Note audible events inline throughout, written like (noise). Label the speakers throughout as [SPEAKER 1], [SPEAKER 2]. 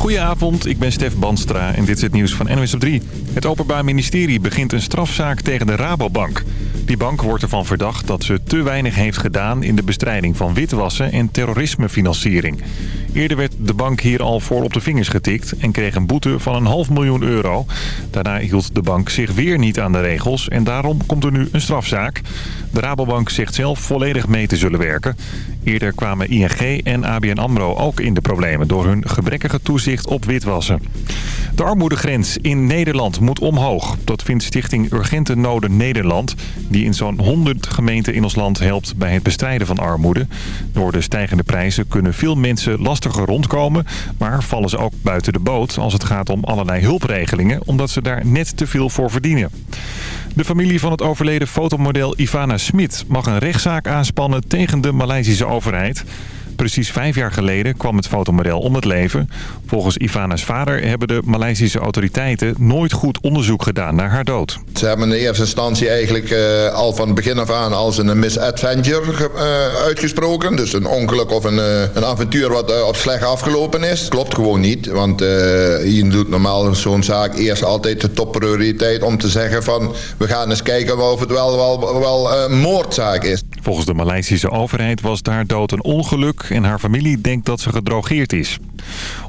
[SPEAKER 1] Goedenavond, ik ben Stef Banstra en dit is het nieuws van NWS op 3. Het Openbaar Ministerie begint een strafzaak tegen de Rabobank. Die bank wordt ervan verdacht dat ze te weinig heeft gedaan in de bestrijding van witwassen en terrorismefinanciering. Eerder werd de bank hier al voor op de vingers getikt en kreeg een boete van een half miljoen euro. Daarna hield de bank zich weer niet aan de regels en daarom komt er nu een strafzaak. De Rabobank zegt zelf volledig mee te zullen werken. Eerder kwamen ING en ABN AMRO ook in de problemen door hun gebrekkige toezicht op witwassen. De armoedegrens in Nederland moet omhoog. Dat vindt stichting Urgente Noden Nederland... die in zo'n 100 gemeenten in ons land helpt bij het bestrijden van armoede. Door de stijgende prijzen kunnen veel mensen lastiger rondkomen... maar vallen ze ook buiten de boot als het gaat om allerlei hulpregelingen... omdat ze daar net te veel voor verdienen. De familie van het overleden fotomodel Ivana Smit mag een rechtszaak aanspannen tegen de Maleisische overheid. Precies vijf jaar geleden kwam het fotomodel om het leven. Volgens Ivana's vader hebben de Maleisische autoriteiten nooit goed onderzoek gedaan naar haar dood.
[SPEAKER 2] Ze hebben in de eerste instantie eigenlijk uh, al van begin af aan als een misadventure uh, uitgesproken. Dus een ongeluk of een, uh, een avontuur wat op slecht afgelopen is. Klopt gewoon niet, want hier doet normaal zo'n zaak eerst altijd de topprioriteit om te zeggen van... we gaan eens kijken of het wel, wel, wel een moordzaak is.
[SPEAKER 1] Volgens de Maleisische overheid was daar dood een ongeluk en haar familie denkt dat ze gedrogeerd is.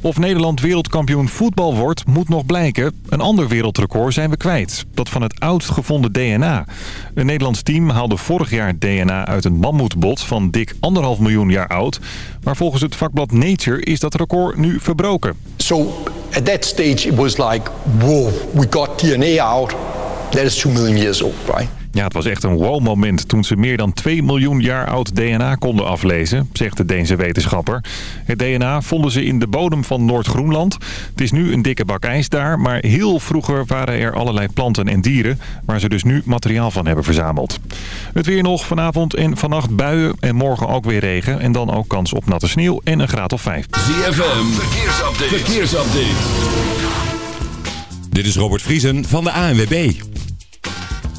[SPEAKER 1] Of Nederland wereldkampioen voetbal wordt, moet nog blijken. Een ander wereldrecord zijn we kwijt. Dat van het oudst gevonden DNA. Een Nederlands team haalde vorig jaar DNA uit een mammoetbot van dik anderhalf miljoen jaar oud. Maar volgens het vakblad Nature is dat record nu verbroken.
[SPEAKER 3] So at that stage it was like, wow, we got DNA out. That is 2 million years old, right?
[SPEAKER 1] Ja, het was echt een wow-moment toen ze meer dan 2 miljoen jaar oud DNA konden aflezen, zegt de Deense wetenschapper. Het DNA vonden ze in de bodem van Noord-Groenland. Het is nu een dikke bak ijs daar, maar heel vroeger waren er allerlei planten en dieren... waar ze dus nu materiaal van hebben verzameld. Het weer nog vanavond en vannacht buien en morgen ook weer regen... en dan ook kans op natte sneeuw en een graad of 5.
[SPEAKER 4] ZFM, verkeersupdate. verkeersupdate.
[SPEAKER 5] Dit is Robert Vriesen van de ANWB.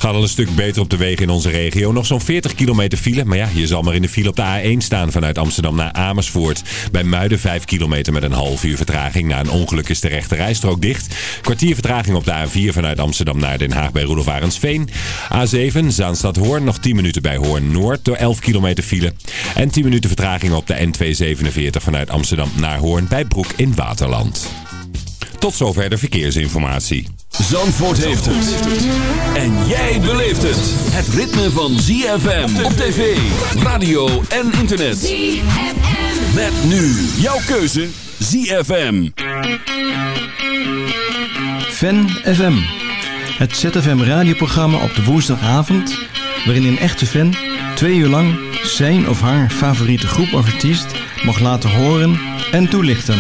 [SPEAKER 5] Gaat al een stuk beter op de wegen in onze regio. Nog zo'n 40 kilometer file. Maar ja, je zal maar in de file op de A1 staan vanuit Amsterdam naar Amersfoort. Bij Muiden 5 kilometer met een half uur vertraging. Na een ongeluk is de rechte rijstrook dicht. Kwartier vertraging op de A4 vanuit Amsterdam naar Den Haag bij Roelof Arendsveen. A7 Zaanstad-Hoorn. Nog 10 minuten bij Hoorn-Noord door 11 kilometer file. En 10 minuten vertraging op de N247 vanuit Amsterdam naar Hoorn bij Broek in Waterland. Tot zover de verkeersinformatie.
[SPEAKER 4] Zandvoort heeft het. En jij beleeft het. Het ritme van ZFM op tv, radio en internet. ZFM. Met nu jouw keuze ZFM.
[SPEAKER 6] Fan FM. Het ZFM radioprogramma op de woensdagavond... waarin een echte fan twee uur lang zijn of haar favoriete groep of artiest... mag laten horen en toelichten.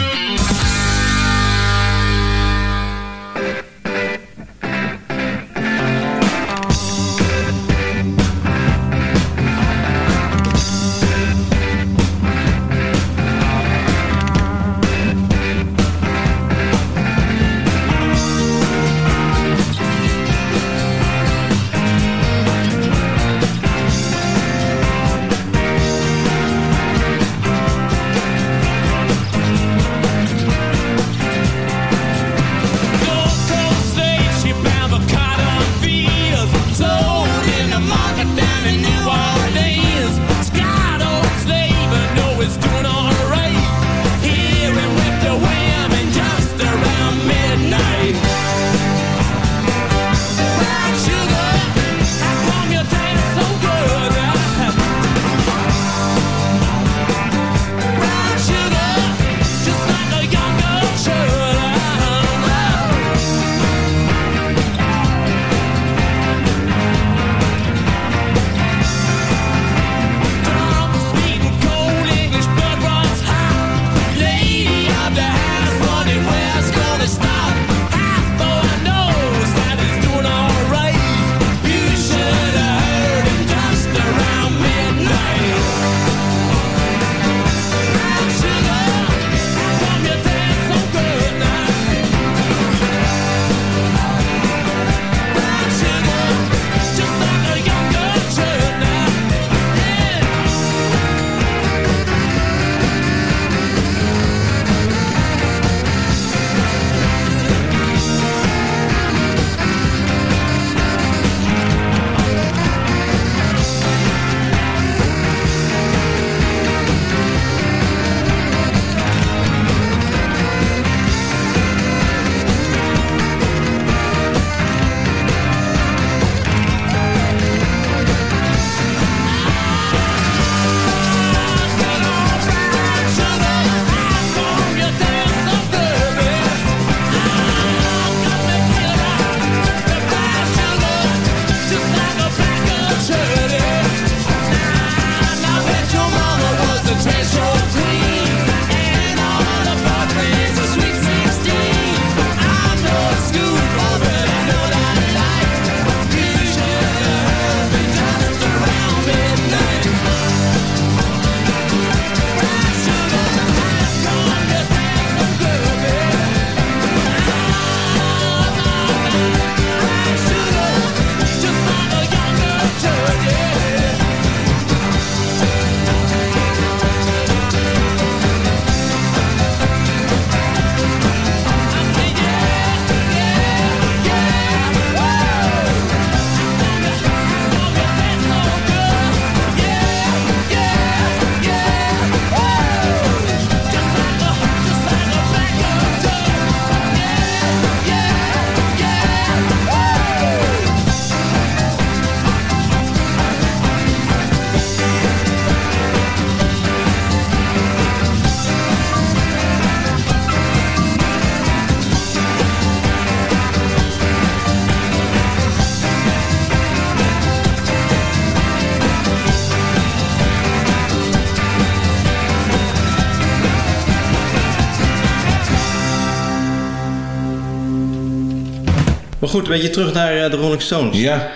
[SPEAKER 6] Goed, een beetje terug naar eh, de Rolling Stones.
[SPEAKER 7] Ja,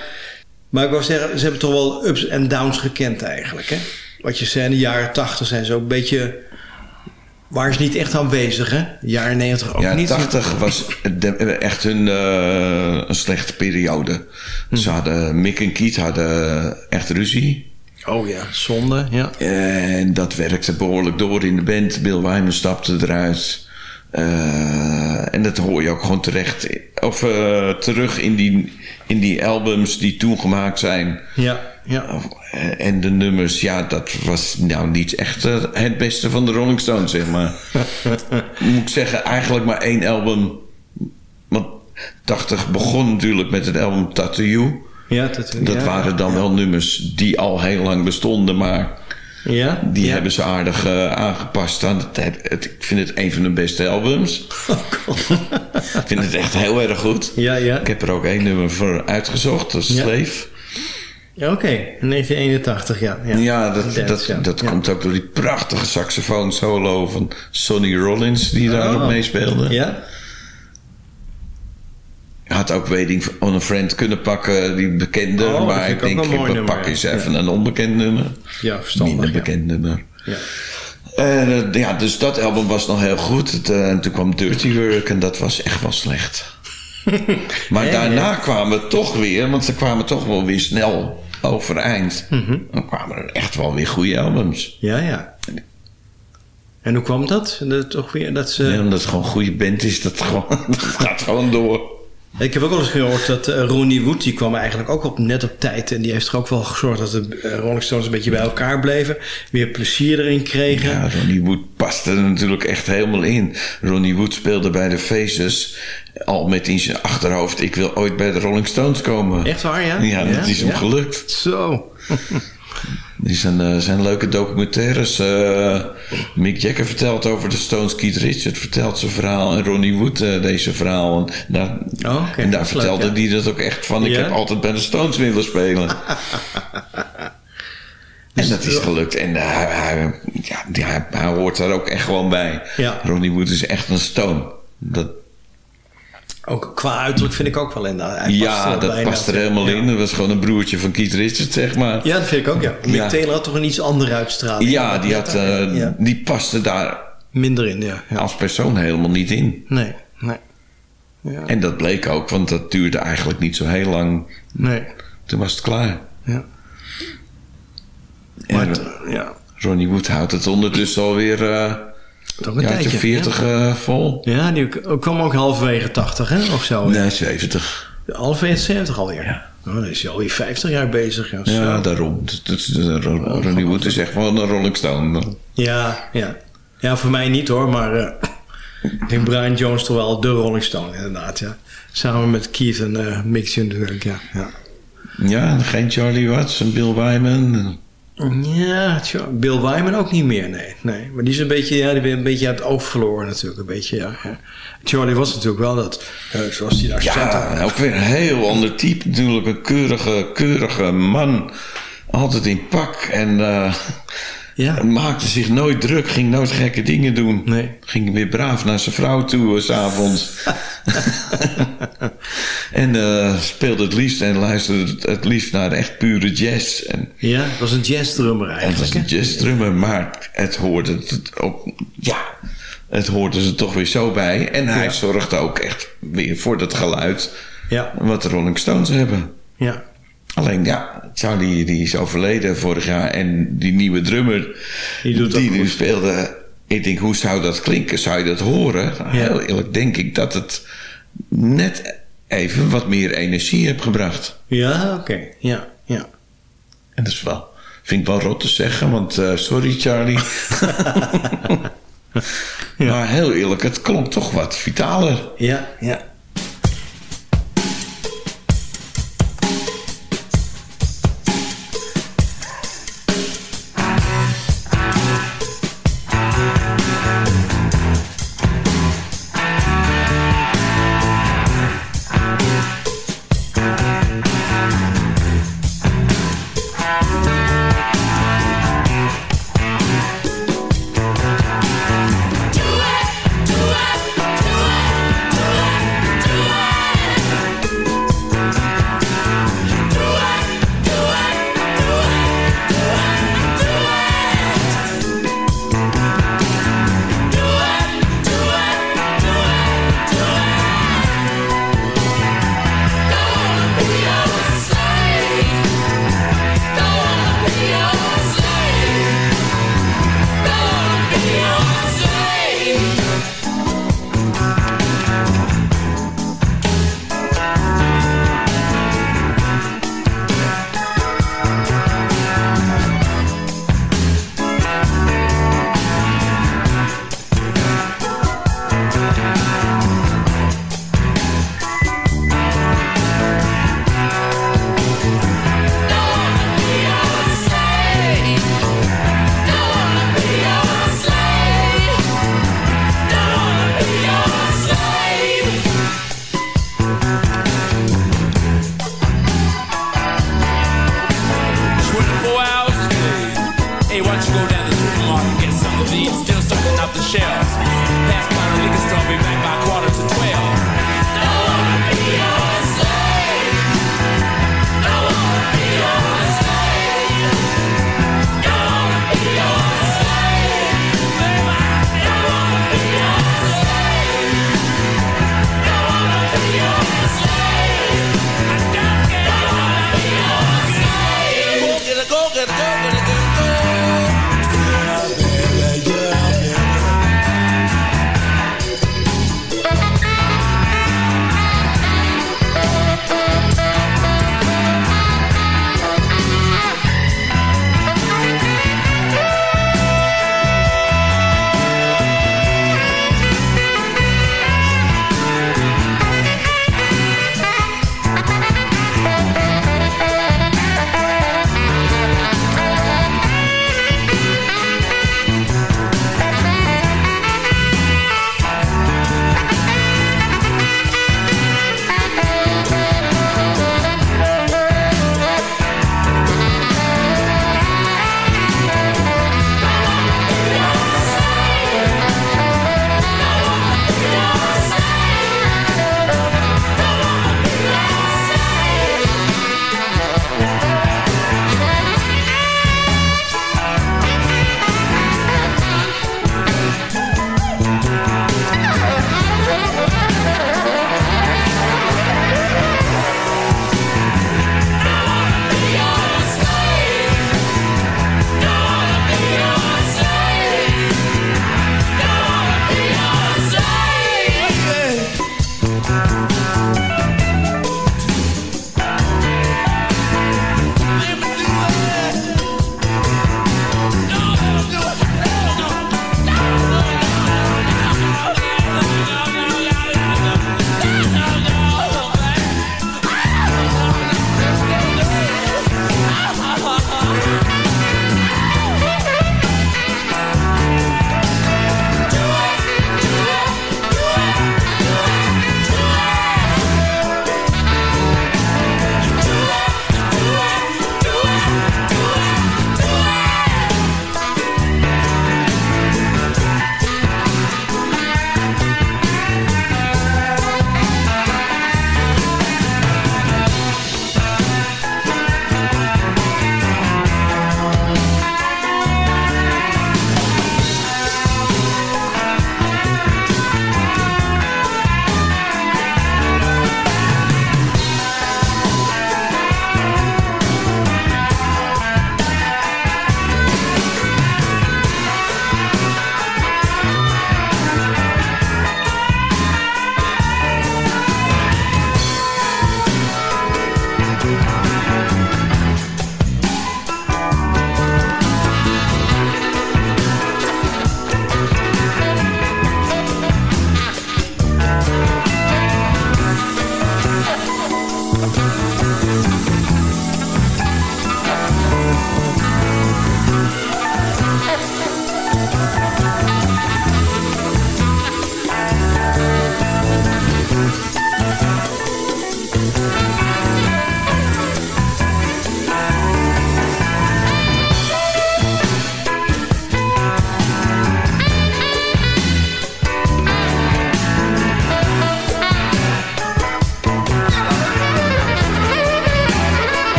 [SPEAKER 6] Maar ik wou zeggen, ze hebben toch wel ups en downs gekend eigenlijk, hè? Wat je zei, in de jaren tachtig zijn ze ook een beetje... Waren ze niet echt aanwezig, hè? Jaren negentig ook
[SPEAKER 7] ja
[SPEAKER 6] niet.
[SPEAKER 7] 80 was de- echt hun, eh, een slechte periode.
[SPEAKER 6] Hm.
[SPEAKER 7] Ze hadden, Mick en Keith hadden echt ruzie.
[SPEAKER 6] Oh ja, zonde, ja.
[SPEAKER 7] En dat werkte behoorlijk door in de band. Bill Wyman stapte eruit. Eh, en dat hoor je ook gewoon terecht. Of eh, terug in die, in die albums die toen gemaakt zijn.
[SPEAKER 6] Ja, ja.
[SPEAKER 7] Eh, En de nummers, ja, dat was nou niet echt eh, het beste van de Rolling Stones, zeg maar. (laughs) Moet ik zeggen, eigenlijk maar één album. Want 80 begon natuurlijk met het album Tattoo.
[SPEAKER 6] ja dat
[SPEAKER 7] Dat
[SPEAKER 6] ja,
[SPEAKER 7] waren dan wel nummers die al heel lang bestonden, maar
[SPEAKER 6] Ja?
[SPEAKER 7] die
[SPEAKER 6] ja.
[SPEAKER 7] hebben ze aardig eh, aangepast aan het, het- het- Ik vind het een van de beste albums. (laughs) ik vind het echt heel erg goed.
[SPEAKER 6] Ja, ja.
[SPEAKER 7] Ik heb er ook één nummer voor uitgezocht, dat is
[SPEAKER 6] Ja. Ja, oké. In 1981, ja. Ja,
[SPEAKER 7] Ja, dat,
[SPEAKER 6] Dance,
[SPEAKER 7] dat,
[SPEAKER 6] ja.
[SPEAKER 7] dat
[SPEAKER 6] Ja.
[SPEAKER 7] komt ook door die prachtige saxofoon solo van Sonny Rollins die daarop
[SPEAKER 6] Oh.
[SPEAKER 7] meespeelde.
[SPEAKER 6] Ja?
[SPEAKER 7] Had ook Waiting on a Friend kunnen pakken, die bekende.
[SPEAKER 6] Oh,
[SPEAKER 7] maar ik denk,
[SPEAKER 6] een
[SPEAKER 7] we pakken eens
[SPEAKER 6] ja.
[SPEAKER 7] even een onbekend nummer.
[SPEAKER 6] Ja, verstandig.
[SPEAKER 7] Minder
[SPEAKER 6] ja.
[SPEAKER 7] bekend nummer.
[SPEAKER 6] Ja.
[SPEAKER 7] En eh, ja, dus dat album was nog heel goed. Het, eh, en toen kwam Dirty Work en dat was echt wel slecht. (laughs) maar daarna kwamen we toch weer, want ze kwamen toch wel weer snel overeind.
[SPEAKER 6] Mhm.
[SPEAKER 7] Dan kwamen er echt wel weer goede albums.
[SPEAKER 6] Ja, ja. En hoe kwam dat? dat toch weer dat ze...
[SPEAKER 7] Nee, omdat het gewoon een goede band is, dat, gewoon, (laughs) dat gaat gewoon door.
[SPEAKER 6] Ik heb ook wel eens gehoord dat eh, Ronnie Wood, die kwam eigenlijk ook op, net op tijd. En die heeft er ook wel gezorgd dat de eh, Rolling Stones een beetje bij elkaar bleven. Weer plezier erin kregen.
[SPEAKER 7] Ja, Ronnie Wood paste er natuurlijk echt helemaal in. Ronnie Wood speelde bij de Faces al met in zijn achterhoofd... ik wil ooit bij de Rolling Stones komen.
[SPEAKER 6] Echt waar, ja?
[SPEAKER 7] Ja, dat is hem
[SPEAKER 6] Ja?
[SPEAKER 7] gelukt.
[SPEAKER 6] Zo. (laughs)
[SPEAKER 7] Er zijn, eh, zijn leuke documentaires. eh, Mick Jagger vertelt over de Stones. Keith Richards vertelt zijn verhaal. En Ronnie Wood eh, deze verhaal. En daar,
[SPEAKER 6] Oh,
[SPEAKER 7] en daar vertelde
[SPEAKER 6] ja.
[SPEAKER 7] hij dat ook echt van. Ik
[SPEAKER 6] Ja?
[SPEAKER 7] heb altijd bij de Stones willen spelen. (laughs) en dat is gelukt. En hij, hij, ja, die- hij, hij hoort daar ook echt gewoon bij. Ronnie Wood is echt een Stone. Dat,
[SPEAKER 6] Ook qua uiterlijk vind ik ook wel in. Hij
[SPEAKER 7] ja, dat past er
[SPEAKER 6] in.
[SPEAKER 7] helemaal
[SPEAKER 6] Ja.
[SPEAKER 7] in. Dat was gewoon een broertje van Keith Richards, zeg maar.
[SPEAKER 6] Ja, dat vind ik ook, ja. Mick
[SPEAKER 7] Ja.
[SPEAKER 6] Taylor had toch een iets andere uitstraling.
[SPEAKER 7] Ja, die, had, eh,
[SPEAKER 6] Ja.
[SPEAKER 7] die paste daar
[SPEAKER 6] Minder in, ja. ja.
[SPEAKER 7] als persoon helemaal niet in.
[SPEAKER 6] Nee, nee. Ja.
[SPEAKER 7] En dat bleek ook, want dat duurde eigenlijk niet zo heel lang.
[SPEAKER 6] Nee.
[SPEAKER 7] Toen was het klaar.
[SPEAKER 6] Ja.
[SPEAKER 7] En
[SPEAKER 6] Maar het- ja.
[SPEAKER 7] Ronnie Wood houdt het ondertussen alweer uh,
[SPEAKER 6] Toch een
[SPEAKER 7] jaartje
[SPEAKER 6] tijdje.
[SPEAKER 7] 40 eh, vol.
[SPEAKER 6] Ja, die kwam ook halverwege 80, hè? Of zo.
[SPEAKER 7] Nee, 70.
[SPEAKER 6] Halverwege 70 alweer. Ja. Oh, dan is hij alweer 50 jaar bezig. Ja,
[SPEAKER 7] Ja, daarom. Ronnie Wood is echt wel een Rolling Stone.
[SPEAKER 6] ja, ja. Ja, voor mij niet hoor, maar eh, ik denk Brian Jones toch wel de Rolling Stone, inderdaad. Ja. Samen met Keith en eh Mick natuurlijk, ja. ja.
[SPEAKER 7] Ja, geen Charlie Watts en Bill Wyman.
[SPEAKER 6] Ja, tja, Bill Wyman ook niet meer, nee. nee. Maar die is een beetje, ja, die werd een beetje uit het oog verloren natuurlijk. Een beetje, ja. ja. Charlie was natuurlijk wel dat, eh, zoals die daar staat.
[SPEAKER 7] Ja, ook weer een heel ander type natuurlijk. Een keurige, keurige man. Altijd in pak. En eh,
[SPEAKER 6] Ja.
[SPEAKER 7] maakte zich nooit druk. Ging nooit gekke dingen doen.
[SPEAKER 6] Nee.
[SPEAKER 7] Ging weer braaf naar zijn vrouw toe 's s'avonds. (laughs) en eh, speelde het liefst en luisterde het- liefst naar echt pure jazz. En,
[SPEAKER 6] Ja, het was een jazzdrummer
[SPEAKER 7] en het
[SPEAKER 6] eigenlijk.
[SPEAKER 7] was een jazzdrummer, maar het hoorde het op, ja, het hoorde ze toch weer zo bij. En hij
[SPEAKER 6] Ja.
[SPEAKER 7] zorgde ook echt weer voor dat geluid
[SPEAKER 6] Ja,
[SPEAKER 7] wat de Rolling Stones hebben.
[SPEAKER 6] ja.
[SPEAKER 7] Alleen ja, Charlie die is overleden vorig jaar en die nieuwe drummer
[SPEAKER 6] Die
[SPEAKER 7] nu speelde. Ik denk, hoe zou dat klinken? Zou je dat horen?
[SPEAKER 6] Ja.
[SPEAKER 7] Heel eerlijk denk ik dat het net even wat meer energie heeft gebracht.
[SPEAKER 6] Ja, oké. Ja, ja.
[SPEAKER 7] En dat is wel, vind ik wel rot te zeggen, want eh, sorry Charlie. (laughs) (laughs) Maar heel eerlijk, het klonk toch wat vitaler.
[SPEAKER 6] Ja, ja.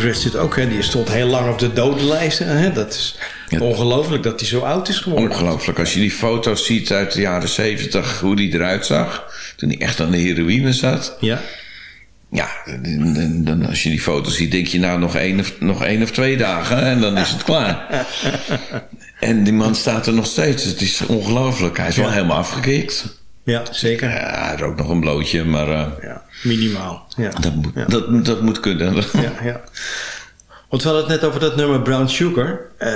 [SPEAKER 6] Richards ook, hè, die stond heel lang op de dodenlijsten. Hè? Dat is ongelooflijk dat hij zo oud is geworden.
[SPEAKER 7] Ongelooflijk. Als je die foto's ziet uit de jaren zeventig, hoe die eruit zag. Toen hij echt aan de heroïne zat.
[SPEAKER 6] Ja.
[SPEAKER 7] Ja, dan, dan, als je die foto's ziet, denk je nou nog één of, nog één of twee dagen en dan is het klaar. (laughs) en die man staat er nog steeds. Het is ongelooflijk. Hij is wel helemaal afgekikt.
[SPEAKER 6] Ja, zeker.
[SPEAKER 7] Ja, hij rookt nog een blootje, maar uh,
[SPEAKER 6] ja, minimaal. Ja.
[SPEAKER 7] Dat, moet,
[SPEAKER 6] ja.
[SPEAKER 7] dat, dat moet kunnen.
[SPEAKER 6] Ja, ja. (laughs) Want we hadden het net over dat nummer Brown Sugar. Uh,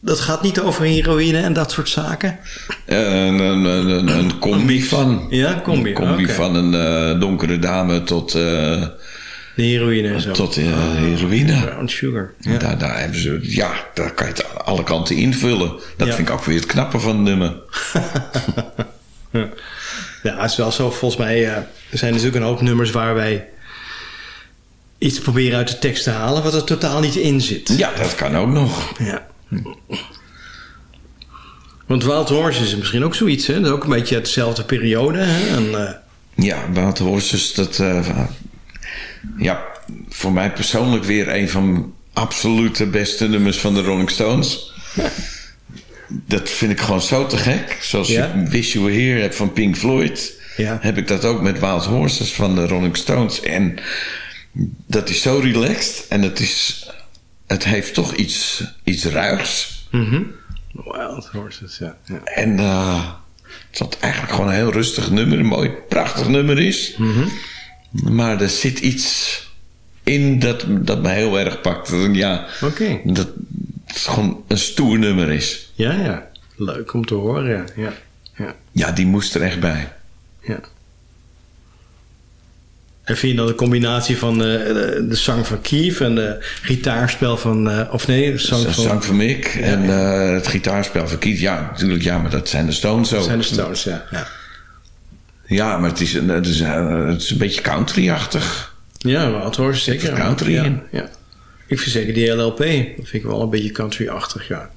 [SPEAKER 6] dat gaat niet over heroïne en dat soort zaken?
[SPEAKER 7] Uh, een, een, een, een, combi van.
[SPEAKER 6] Ja, combi.
[SPEAKER 7] Een combi
[SPEAKER 6] okay.
[SPEAKER 7] van een donkere dame tot...
[SPEAKER 6] de heroïne en zo.
[SPEAKER 7] Tot uh, heroïne.
[SPEAKER 6] Brown sugar.
[SPEAKER 7] Ja. Daar, daar hebben ze... Ja, daar kan je het alle kanten invullen. Dat ja. vind ik ook weer het knappe van het nummer. (laughs)
[SPEAKER 6] ja. ja, het is wel zo. Volgens mij uh, er zijn natuurlijk een hoop nummers waar wij iets proberen uit de tekst te halen wat er totaal niet in zit.
[SPEAKER 7] Ja, dat kan ook nog.
[SPEAKER 6] Ja. Want Wild Horses is misschien ook zoiets, hè? Dat is ook een beetje uit dezelfde periode. Hè? En, uh...
[SPEAKER 7] Ja, Wild Horses, dat... Uh, ja, voor mij persoonlijk weer een van absoluut de beste nummers van de Rolling Stones. Dat vind ik gewoon zo te gek. Zoals ja? je Wish You Were Here hebt van Pink Floyd...
[SPEAKER 6] Ja.
[SPEAKER 7] heb ik dat ook met Wild Horses van de Rolling Stones. En dat is zo relaxed en het is... Het heeft toch iets, iets ruigs.
[SPEAKER 6] Mm -hmm. Wild Horses, ja. ja.
[SPEAKER 7] En uh, het is eigenlijk gewoon een heel rustig nummer. Een mooi, prachtig nummer is.
[SPEAKER 6] Mm -hmm.
[SPEAKER 7] Maar er zit iets in dat, dat me heel erg pakt. Ja,
[SPEAKER 6] okay.
[SPEAKER 7] dat het gewoon een stoer nummer is.
[SPEAKER 6] Ja, ja. Leuk om te horen, ja. Ja, ja.
[SPEAKER 7] ja die moest er echt bij.
[SPEAKER 6] Ja. En vind je dan de combinatie van uh, de, de zang van Keith en de gitaarspel van... Uh, of nee, de zang van...
[SPEAKER 7] zang van Mick ja, en ja. Uh, het gitaarspel van Keith. Ja, natuurlijk, ja, maar dat zijn de Stones ook.
[SPEAKER 6] Dat zijn de Stones, ja. Ja,
[SPEAKER 7] ja maar het is, het is, het is een beetje country-achtig.
[SPEAKER 6] Ja, maar het hoort zeker.
[SPEAKER 7] country in.
[SPEAKER 6] Ja. Ik vind zeker die LLP. Dat vind ik wel een beetje country-achtig, ja.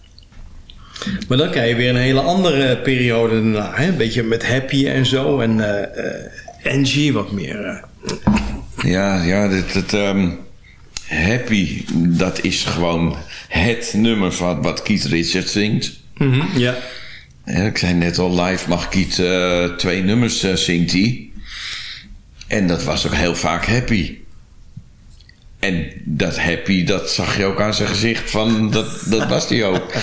[SPEAKER 6] Maar dan krijg je weer een hele andere periode daarna. Hè? Een beetje met Happy en zo. En uh, Angie wat meer...
[SPEAKER 7] Ja, ja, dit, dit um, Happy, dat is gewoon het nummer van wat Keith Richards zingt.
[SPEAKER 6] Mm -hmm, ja.
[SPEAKER 7] ja. Ik zei net al, live mag Keith uh, twee nummers zingt hij. En dat was ook heel vaak Happy. En dat happy, dat zag je ook aan zijn gezicht van, dat, dat was hij ook.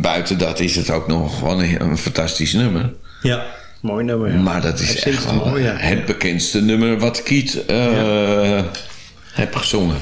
[SPEAKER 7] Buiten dat is het ook nog gewoon een, een fantastisch nummer.
[SPEAKER 6] Ja, mooi nummer. Ja.
[SPEAKER 7] Maar dat is echt wel mooi, ja. het bekendste nummer wat Kiet uh, ja. heb gezongen.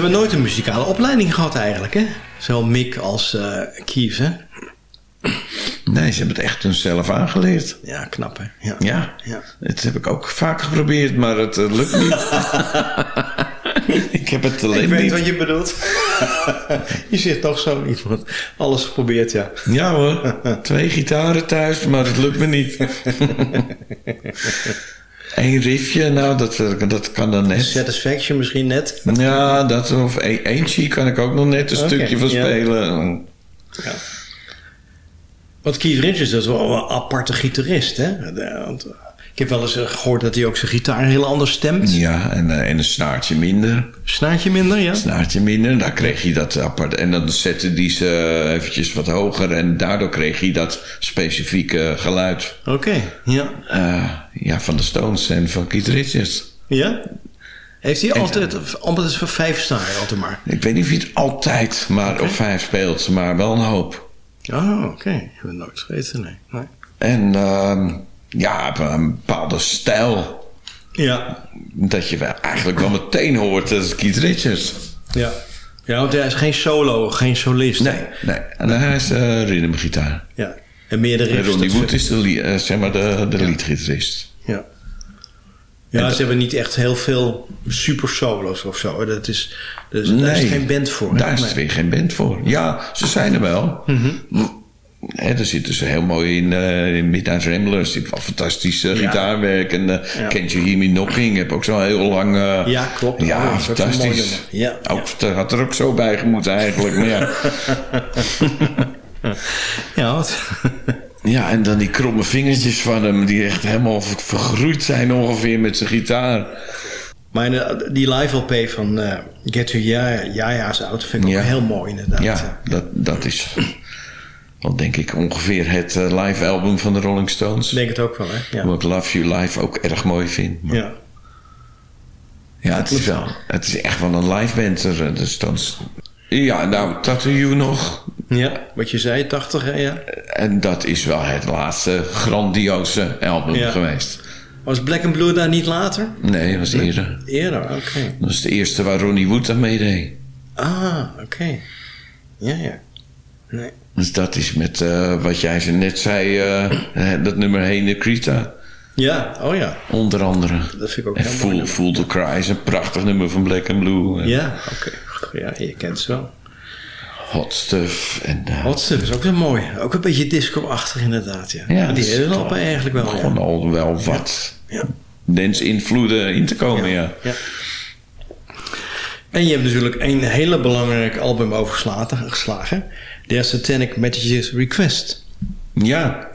[SPEAKER 6] Hebben nooit een muzikale opleiding gehad eigenlijk, hè? Zowel Mick als hè?
[SPEAKER 7] Nee, ze hebben het echt hunzelf aangeleerd.
[SPEAKER 6] Ja, knap, hè? Ja.
[SPEAKER 7] Ja,
[SPEAKER 6] Ja.
[SPEAKER 7] dat heb ik ook vaak geprobeerd, maar het lukt niet. (laughs) ik heb het alleen
[SPEAKER 6] Ik weet
[SPEAKER 7] niet.
[SPEAKER 6] wat je bedoelt. (laughs) je zit toch zo niet, want alles geprobeerd, ja.
[SPEAKER 7] Ja hoor, twee gitaren thuis, maar het lukt me niet. (laughs) Eén riffje, nou, dat, dat kan dan net.
[SPEAKER 6] Satisfaction misschien net.
[SPEAKER 7] Ja, dat, of e- eentje kan ik ook nog net een stukje van
[SPEAKER 6] ja.
[SPEAKER 7] spelen.
[SPEAKER 6] Want Keith Richards dat is wel een aparte gitarist, hè? De- eh, heb wel eens eh, gehoord dat hij ook zijn gitaar heel anders stemt.
[SPEAKER 7] Ja, en, eh, en een snaartje minder.
[SPEAKER 6] Snaartje minder, ja?
[SPEAKER 7] Snaartje minder, daar kreeg je dat apart. En dan zette die ze eventjes wat hoger en daardoor kreeg je dat specifieke geluid.
[SPEAKER 6] Oké, ja.
[SPEAKER 7] eh, ja, van de Stones en van Keith Richards.
[SPEAKER 6] Ja? Heeft hij altijd, altijd voor vijf snaren, altijd maar?
[SPEAKER 7] Ik weet niet of je het altijd maar op vijf speelt, maar wel een hoop.
[SPEAKER 6] Oh, oké. Ik heb het nooit nee. nee.
[SPEAKER 7] En ehm, ja, een bepaalde stijl.
[SPEAKER 6] Ja,
[SPEAKER 7] Dat je eigenlijk wel meteen hoort, dat is Keith Richards.
[SPEAKER 6] ja. Ja, want hij is geen solo, geen solist.
[SPEAKER 7] Nee, nee. En hij is uh, rhythmgitaar.
[SPEAKER 6] Ja. En meer de
[SPEAKER 7] En
[SPEAKER 6] riffs.
[SPEAKER 7] Ronnie
[SPEAKER 6] dat
[SPEAKER 7] Wood is de, eh, zeg maar de, de leadgitarist.
[SPEAKER 6] Ja. Ja, ze hebben niet echt heel veel super solo's of zo. Dat is, dus, daar is geen band voor. hè?
[SPEAKER 7] Daar is
[SPEAKER 6] Nee.
[SPEAKER 7] weer geen band voor. Ja, ze zijn er wel. Hè, daar zitten ze heel mooi in, eh in Midnight Ramblers. Heeft wel fantastisch gitaarwerk. En uh,
[SPEAKER 6] Ja.
[SPEAKER 7] Can't You Hear Me Knocking heb ook zo heel lang... eh,
[SPEAKER 6] Ja, klopt.
[SPEAKER 7] Ja,
[SPEAKER 6] Oh,
[SPEAKER 7] fantastisch.
[SPEAKER 6] Ja,
[SPEAKER 7] ook, dat had er ook zo bij gemoeten eigenlijk. Maar ja. (laughs)
[SPEAKER 6] Ja, wat?
[SPEAKER 7] ja, en dan die kromme vingertjes van hem... die echt helemaal ver- vergroeid zijn ongeveer met zijn gitaar.
[SPEAKER 6] Maar die live LP van Get to Ja, Jaja's Out vind ik ook
[SPEAKER 7] Ja.
[SPEAKER 6] heel mooi inderdaad.
[SPEAKER 7] Ja, dat, dat is... wel denk ik ongeveer het eh, live album van de Rolling Stones.
[SPEAKER 6] Ik denk het ook wel, hè? Ja.
[SPEAKER 7] Wat Love You Live ook erg mooi vind. Maar
[SPEAKER 6] ja.
[SPEAKER 7] ja, het is, wel, het is echt wel een live band. eh, De Stones. Ja, nou, Tattoo You nog.
[SPEAKER 6] ja, wat je zei, 80, hè? Ja.
[SPEAKER 7] En dat is wel het laatste grandioze album
[SPEAKER 6] Ja.
[SPEAKER 7] geweest.
[SPEAKER 6] Was Black and Blue daar niet later?
[SPEAKER 7] Nee, dat was eerder.
[SPEAKER 6] Eerder, oké.
[SPEAKER 7] Dat was de eerste waar Ronnie Wood aan meedeed.
[SPEAKER 6] Ah, oké. Ja, ja. Nee.
[SPEAKER 7] Dus dat is met eh, wat jij zo net zei, eh, dat nummer Heen Krita.
[SPEAKER 6] Ja, oh ja.
[SPEAKER 7] Onder andere.
[SPEAKER 6] Dat vind ik ook
[SPEAKER 7] En
[SPEAKER 6] heel mooi
[SPEAKER 7] to Cry is een prachtig nummer van Black and Blue.
[SPEAKER 6] Ja, oké. Ja, je kent ze wel.
[SPEAKER 7] Hot Stuff. En, eh,
[SPEAKER 6] Hot Stuff is ook zo mooi. Ook een beetje disco-achtig inderdaad, ja. Die hele eigenlijk wel,
[SPEAKER 7] Gewoon
[SPEAKER 6] ja.
[SPEAKER 7] al wel wat
[SPEAKER 6] Ja.
[SPEAKER 7] dance-invloeden in te komen, ja.
[SPEAKER 6] ja. En je hebt natuurlijk een hele belangrijk album overgeslagen. Geslagen. The Satanic Messages Request.
[SPEAKER 7] Ja.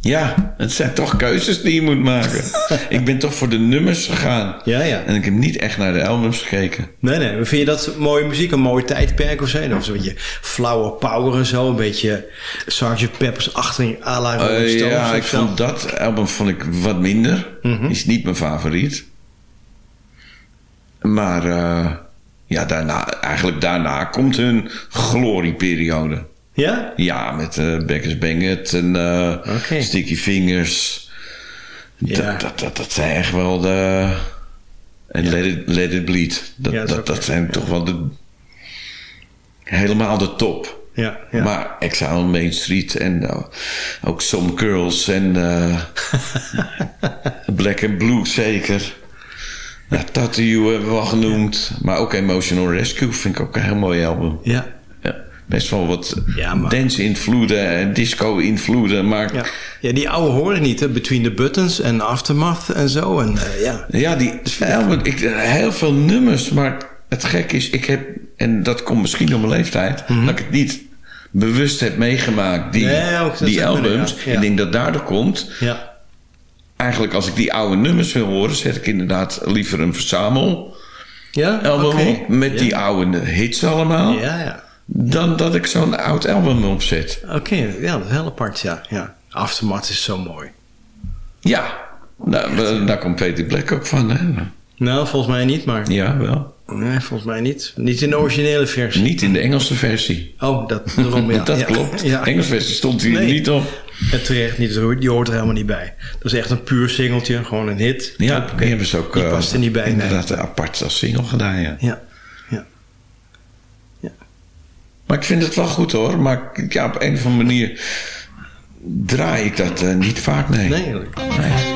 [SPEAKER 7] Ja, het zijn toch keuzes die je moet maken. (laughs) ik ben toch voor de nummers gegaan.
[SPEAKER 6] Ja, ja.
[SPEAKER 7] En ik heb niet echt naar de albums gekeken.
[SPEAKER 6] Nee, nee. Vind je dat mooie muziek, een mooi tijdperk of zo? Of zo'n beetje flauwe power en zo. Een beetje Sgt. Peppers achter à la Rolling
[SPEAKER 7] Eh,
[SPEAKER 6] Stones
[SPEAKER 7] ja, ik
[SPEAKER 6] zo.
[SPEAKER 7] vond dat album vond ik wat minder.
[SPEAKER 6] Mhm.
[SPEAKER 7] Is niet mijn favoriet. Maar eh, ja, daarna, eigenlijk daarna komt hun glorieperiode.
[SPEAKER 6] Ja?
[SPEAKER 7] Ja, met eh Beckers Bangert en eh. Sticky Fingers.
[SPEAKER 6] Ja.
[SPEAKER 7] Dat, dat, dat, dat zijn echt wel de... En Let, it, Let It Bleed. Dat,
[SPEAKER 6] Ja, dat
[SPEAKER 7] dat, zijn toch wel de... Helemaal de top.
[SPEAKER 6] Ja, ja.
[SPEAKER 7] Maar Exile on Main Street en eh, ook Some Girls en (laughs) Black and Blue zeker. Nou, Tattoo hebben we al genoemd. Maar ook Emotional Rescue vind ik ook een heel mooi album.
[SPEAKER 6] ja.
[SPEAKER 7] Ja, best wel wat
[SPEAKER 6] Ja,
[SPEAKER 7] dance-invloeden en disco-invloeden. Maar
[SPEAKER 6] Ja. ja, die oude hoor ik niet, hè? Between the Buttons en Aftermath en zo. En eh, ja.
[SPEAKER 7] Ja, die album, ik, heel veel nummers, maar het gek is, ik heb, en dat komt misschien door mijn leeftijd, dat ik het niet bewust heb meegemaakt, die,
[SPEAKER 6] Mhm. Nee,
[SPEAKER 7] die albums.
[SPEAKER 6] ja. Ja.
[SPEAKER 7] Ik denk dat daardoor komt.
[SPEAKER 6] Ja.
[SPEAKER 7] Eigenlijk, als ik die oude nummers wil horen, zet ik inderdaad liever een verzamelalbum
[SPEAKER 6] Ja? Oké.
[SPEAKER 7] op, met
[SPEAKER 6] ja.
[SPEAKER 7] die oude hits allemaal,
[SPEAKER 6] Ja, ja.
[SPEAKER 7] dan dat ik zo'n oud album opzet.
[SPEAKER 6] Oké, ja, dat is heel apart, ja. ja. Aftermath is zo mooi.
[SPEAKER 7] Ja, nou, daar komt Peter Black ook van, hè?
[SPEAKER 6] Nou, volgens mij niet, maar...
[SPEAKER 7] Ja, wel.
[SPEAKER 6] Nee, volgens mij niet. Niet in de originele versie.
[SPEAKER 7] Niet in de Engelse versie.
[SPEAKER 6] Oh, dat, daarom, ja. (laughs)
[SPEAKER 7] dat klopt. De Engelse versie stond hier
[SPEAKER 6] Nee.
[SPEAKER 7] niet op.
[SPEAKER 6] En terecht niet, die hoort er helemaal niet bij. Dat is echt een puur singeltje, gewoon een hit.
[SPEAKER 7] Ja, die hebben ze ook. Eh,
[SPEAKER 6] past er niet bij.
[SPEAKER 7] Inderdaad, nee. apart als single gedaan, ja.
[SPEAKER 6] ja. ja. Ja.
[SPEAKER 7] Maar ik vind het wel goed hoor. Maar ja, op een of andere manier draai ik dat eh, niet vaak, nee.
[SPEAKER 6] Nee,
[SPEAKER 8] eigenlijk. nee.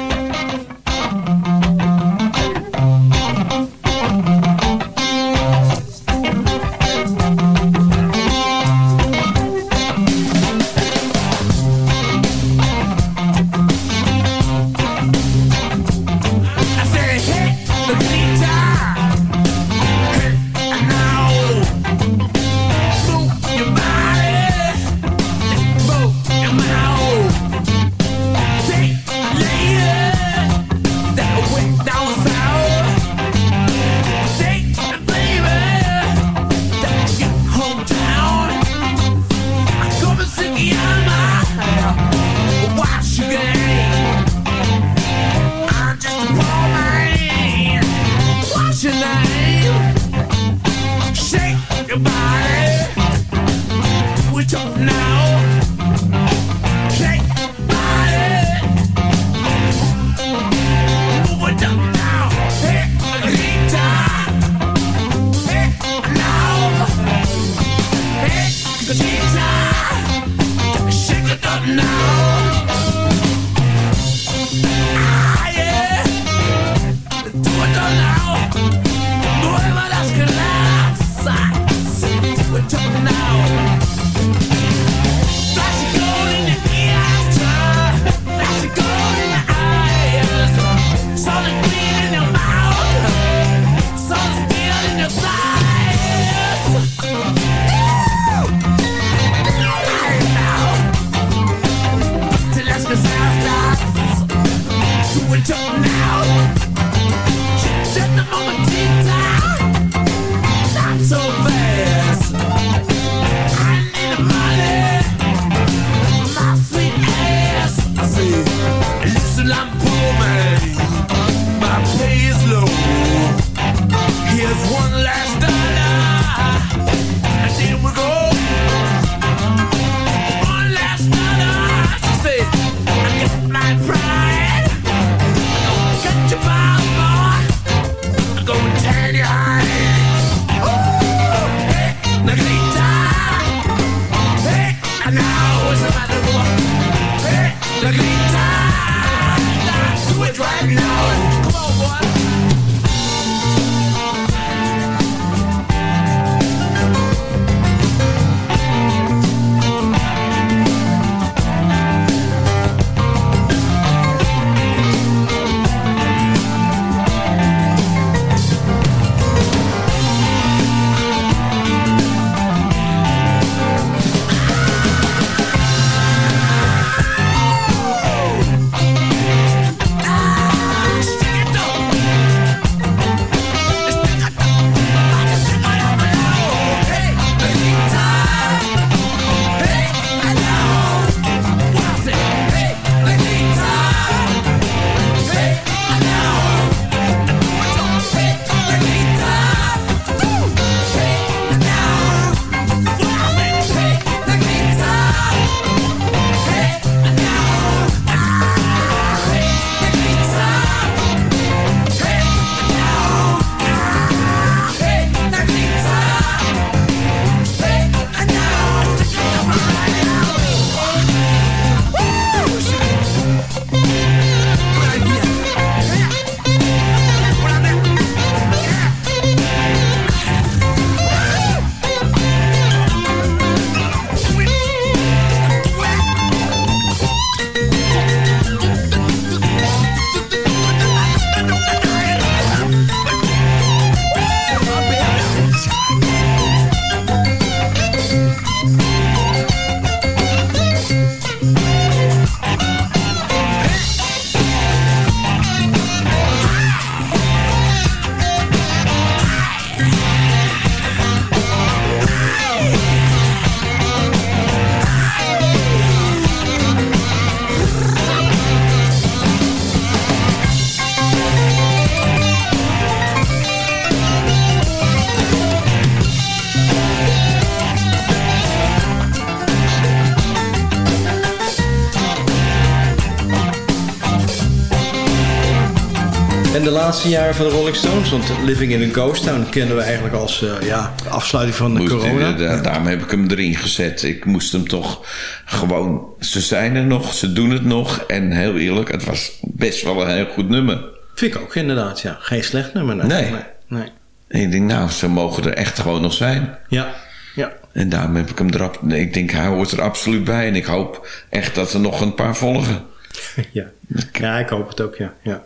[SPEAKER 6] De laatste jaren van de Rolling Stones? Want Living in a Ghost Town kennen we eigenlijk als eh, ja, afsluiting van de
[SPEAKER 7] Moest-
[SPEAKER 6] corona.
[SPEAKER 7] da- daarom heb ik hem erin gezet. Ik moest hem toch gewoon... Ze zijn er nog, ze doen het nog. En heel eerlijk, het was best wel een heel goed nummer.
[SPEAKER 6] Vind ik ook inderdaad, ja. Geen slecht nummer. Nee.
[SPEAKER 7] Nee.
[SPEAKER 6] nee. nee.
[SPEAKER 7] En ik denk, nou, ze mogen er echt gewoon nog zijn.
[SPEAKER 6] Ja, ja.
[SPEAKER 7] En daarom heb ik hem erop... nee, Ik denk, hij hoort er absoluut bij. En ik hoop echt dat er nog een paar volgen. (laughs)
[SPEAKER 6] ja. Ja, ik hoop het ook, ja. ja.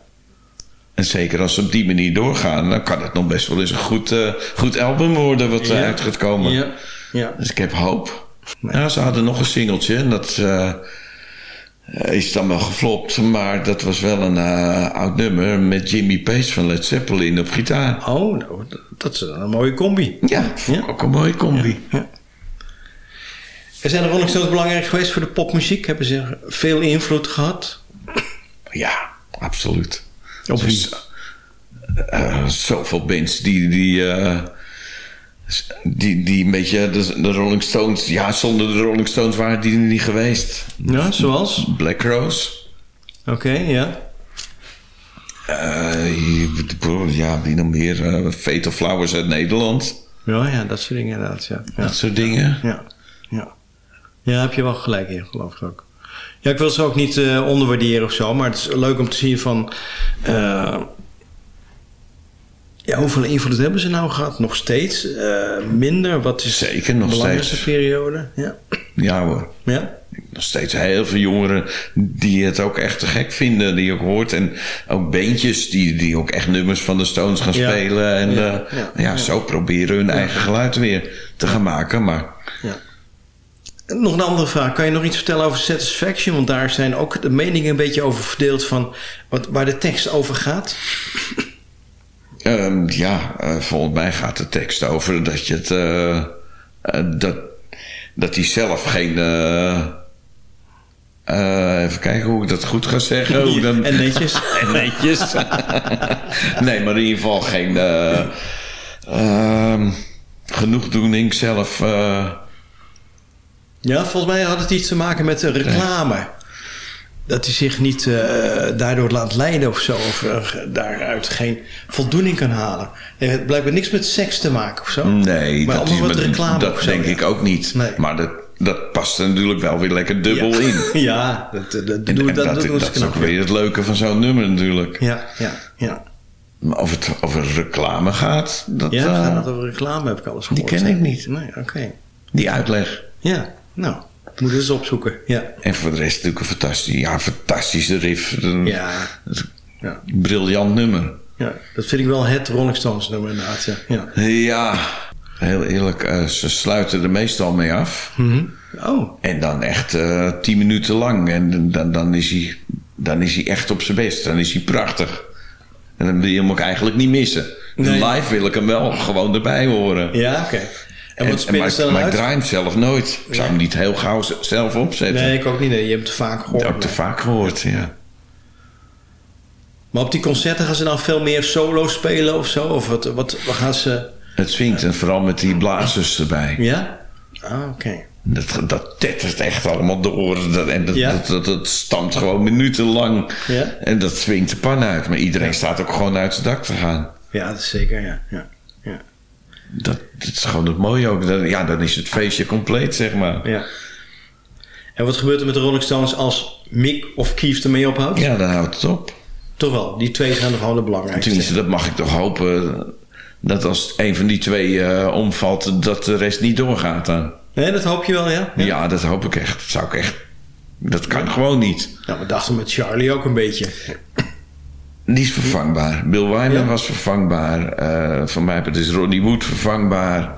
[SPEAKER 7] En zeker als ze op die manier doorgaan... dan kan het nog best wel eens een goed, eh, goed album worden... wat
[SPEAKER 6] Ja.
[SPEAKER 7] eruit gaat komen.
[SPEAKER 6] Ja, ja.
[SPEAKER 7] Dus ik heb hoop. Ja, ze hadden nog een singeltje. En dat eh, is dan wel geflopt. Maar dat was wel een eh, oud nummer... met Jimmy Page van Led Zeppelin op gitaar.
[SPEAKER 6] Oh, nou, dat- is een mooie combi.
[SPEAKER 7] Ja, ook een mooie combi.
[SPEAKER 6] Er zijn de Rolling Stones belangrijk geweest voor de popmuziek? Hebben ze veel invloed gehad?
[SPEAKER 7] Ja, absoluut.
[SPEAKER 6] Op wie?
[SPEAKER 7] Dus, eh, zoveel bands die... die eh, die, die een beetje de, de Rolling Stones... Ja, zonder de Rolling Stones waren die er niet geweest.
[SPEAKER 6] Ja, zoals?
[SPEAKER 7] Black Rose.
[SPEAKER 6] Oké, ja.
[SPEAKER 7] Eh, ja, wie nog meer? Eh, Fatal Flowers uit Nederland.
[SPEAKER 6] Ja, ja, dat soort dingen inderdaad, ja. Ja,
[SPEAKER 7] Dat soort dingen.
[SPEAKER 6] ja. ja. Ja, heb je wel gelijk in, geloof ik ook. Ja, ik wil ze ook niet eh, onderwaarderen of zo, maar het is leuk om te zien van... eh, ja, hoeveel invloed hebben ze nou gehad? Nog steeds? Eh, minder? Wat is
[SPEAKER 7] Zeker, nog
[SPEAKER 6] de belangrijkste
[SPEAKER 7] steeds.
[SPEAKER 6] periode? Ja.
[SPEAKER 7] Ja hoor.
[SPEAKER 6] Ja?
[SPEAKER 7] Nog steeds heel veel jongeren die het ook echt te gek vinden. Die ook hoort. En ook beentjes die, die ook echt nummers van de Stones gaan
[SPEAKER 6] Ja.
[SPEAKER 7] spelen. En
[SPEAKER 6] Ja,
[SPEAKER 7] ja,
[SPEAKER 6] ja,
[SPEAKER 7] ja,
[SPEAKER 6] ja.
[SPEAKER 7] zo proberen hun eigen geluid weer te gaan maken. Maar
[SPEAKER 6] Nog een andere vraag. Kan je nog iets vertellen over Satisfaction? Want daar zijn ook de meningen een beetje over verdeeld van wat, waar de tekst over gaat.
[SPEAKER 7] ehm, ja, eh, volgens mij gaat de tekst over dat je het... eh, eh, dat, dat hij zelf geen... even kijken hoe ik dat goed ga zeggen. Hoe dan,
[SPEAKER 6] En netjes. (laughs)
[SPEAKER 7] En netjes. (laughs) nee, maar in ieder geval geen eh, ehm, genoegdoening zelf. Eh,
[SPEAKER 6] Ja, volgens mij had het iets te maken met reclame. Dat hij zich niet eh, daardoor laat leiden of zo. Of eh, daaruit geen voldoening kan halen. Het heeft blijkbaar niks met seks te maken of zo.
[SPEAKER 7] nee,
[SPEAKER 6] maar
[SPEAKER 7] dat, is
[SPEAKER 6] wat
[SPEAKER 7] met-
[SPEAKER 6] reclame
[SPEAKER 7] dat
[SPEAKER 6] zo,
[SPEAKER 7] denk
[SPEAKER 6] ja.
[SPEAKER 7] ik ook niet.
[SPEAKER 6] Nee.
[SPEAKER 7] Maar dat, dat past er natuurlijk wel weer lekker dubbel
[SPEAKER 6] ja.
[SPEAKER 7] in. (laughs)
[SPEAKER 6] Ja, dat, dat, dat,
[SPEAKER 7] En,
[SPEAKER 6] doen-
[SPEAKER 7] en
[SPEAKER 6] dat,
[SPEAKER 7] dat, is ook weer het leuke van zo'n nummer natuurlijk.
[SPEAKER 6] Ja, ja, ja.
[SPEAKER 7] Maar of het over reclame gaat, dat,
[SPEAKER 6] Ja,
[SPEAKER 7] eh,
[SPEAKER 6] gaat het over reclame, heb ik alles
[SPEAKER 7] die
[SPEAKER 6] gehoord.
[SPEAKER 7] ken ik niet.
[SPEAKER 6] Nee, oké.
[SPEAKER 7] die uitleg.
[SPEAKER 6] Ja, nou, moet eens opzoeken. Ja,
[SPEAKER 7] En voor de rest natuurlijk een fantastisch, ja, fantastische riff. Een
[SPEAKER 6] ja, ja,
[SPEAKER 7] briljant nummer.
[SPEAKER 6] ja. Dat vind ik wel het Rolling Stones nummer inderdaad. Ja, ja.
[SPEAKER 7] Ja, heel eerlijk, eh, ze sluiten er meestal mee af.
[SPEAKER 6] Oh,
[SPEAKER 7] En dan echt eh, tien minuten lang. En dan, dan, is hij, dan is hij echt op zijn best. Dan is hij prachtig. En dan wil je hem ook eigenlijk niet missen.
[SPEAKER 6] Nee.
[SPEAKER 7] Live wil ik hem wel gewoon erbij horen.
[SPEAKER 6] ja, oké. En wat spelen
[SPEAKER 7] maar, maar ik draai hem zelf nooit. Ik zou hem niet heel gauw zelf opzetten.
[SPEAKER 6] Nee, ik ook niet. Nee, je hebt het vaak gehoord.
[SPEAKER 7] Ook te vaak gehoord, ja.
[SPEAKER 6] Maar op die concerten gaan ze dan veel meer solo spelen of zo? Of wat, wat, wat gaan ze...
[SPEAKER 7] Het swingt en vooral met die blazers erbij.
[SPEAKER 6] Ja? Ah, oké.
[SPEAKER 7] Dat, dat tettert echt allemaal door. Dat, en dat,
[SPEAKER 6] Ja?
[SPEAKER 7] dat, dat, dat stamt gewoon minutenlang.
[SPEAKER 6] Ja?
[SPEAKER 7] En dat swingt de pan uit. Maar iedereen staat ook gewoon uit zijn dak te gaan.
[SPEAKER 6] Ja, dat is zeker, ja. ja. ja.
[SPEAKER 7] Dat, dat is gewoon het mooie ook. Dat- ja, dan is het feestje compleet, zeg maar.
[SPEAKER 6] ja. En wat gebeurt er met de Rolling Stones als Mick of Keith ermee ophoudt?
[SPEAKER 7] Ja, dan houdt het op.
[SPEAKER 6] Toch wel, die twee zijn nog wel de belangrijkste.
[SPEAKER 7] Tenminste, dat mag ik toch hopen. Dat als een van die twee eh, omvalt, dat de rest niet doorgaat dan.
[SPEAKER 6] Nee, dat hoop je wel, ja?
[SPEAKER 7] Ja, dat hoop ik echt. Dat zou ik echt... Dat kan gewoon niet.
[SPEAKER 6] Nou, we dachten met Charlie ook een beetje.
[SPEAKER 7] Die is vervangbaar. Bill Wyman
[SPEAKER 6] Ja?
[SPEAKER 7] was vervangbaar. Eh van mij is Ronnie Wood vervangbaar.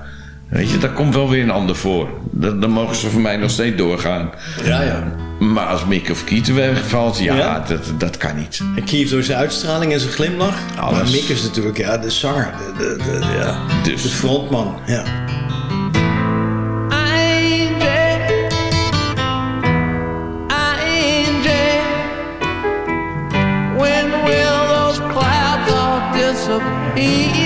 [SPEAKER 7] Weet je, daar komt wel weer een ander voor. Dat, dan mogen ze voor mij nog steeds doorgaan.
[SPEAKER 6] Ja, ja.
[SPEAKER 7] Maar als Mick of Keith wegvalt, ja,
[SPEAKER 6] Ja?
[SPEAKER 7] Dat, dat kan niet.
[SPEAKER 6] En Keith door zijn uitstraling en zijn glimlach.
[SPEAKER 7] Alles.
[SPEAKER 6] Maar Mick is natuurlijk ja, de zanger. De, de, de, ja,
[SPEAKER 7] Dus.
[SPEAKER 6] de frontman. Ja.
[SPEAKER 7] be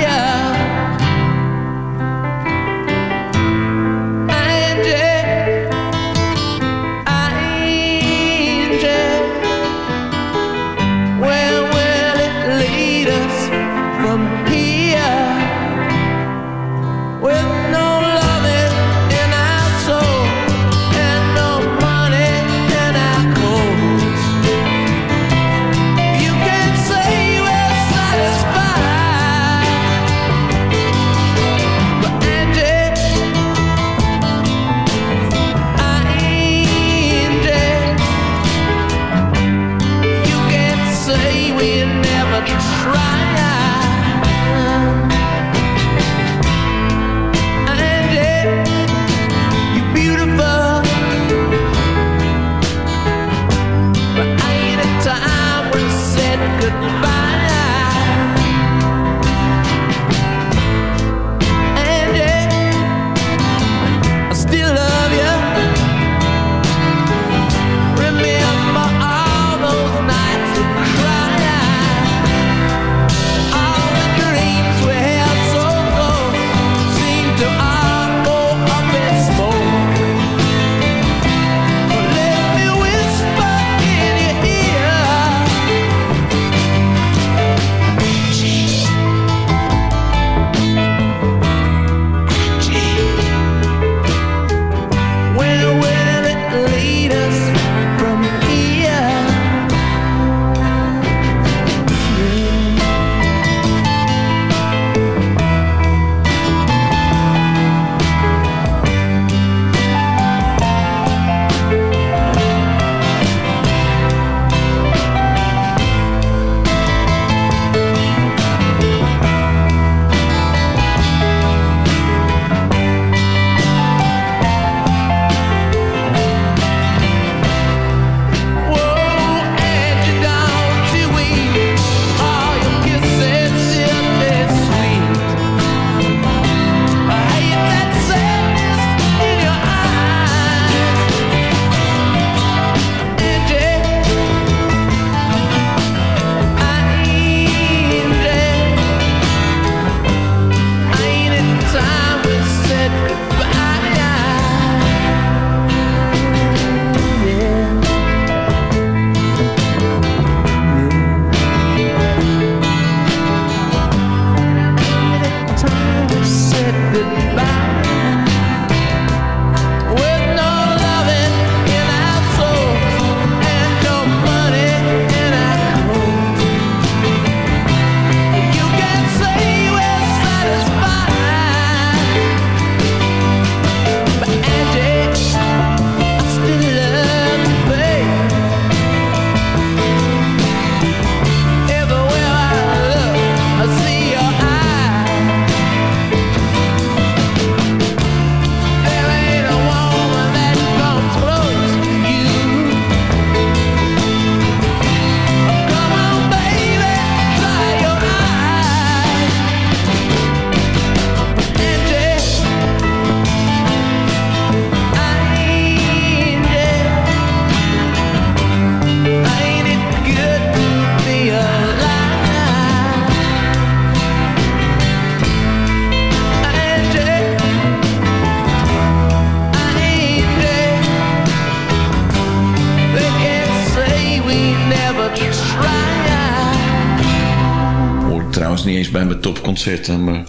[SPEAKER 7] mijn topconcerten, maar...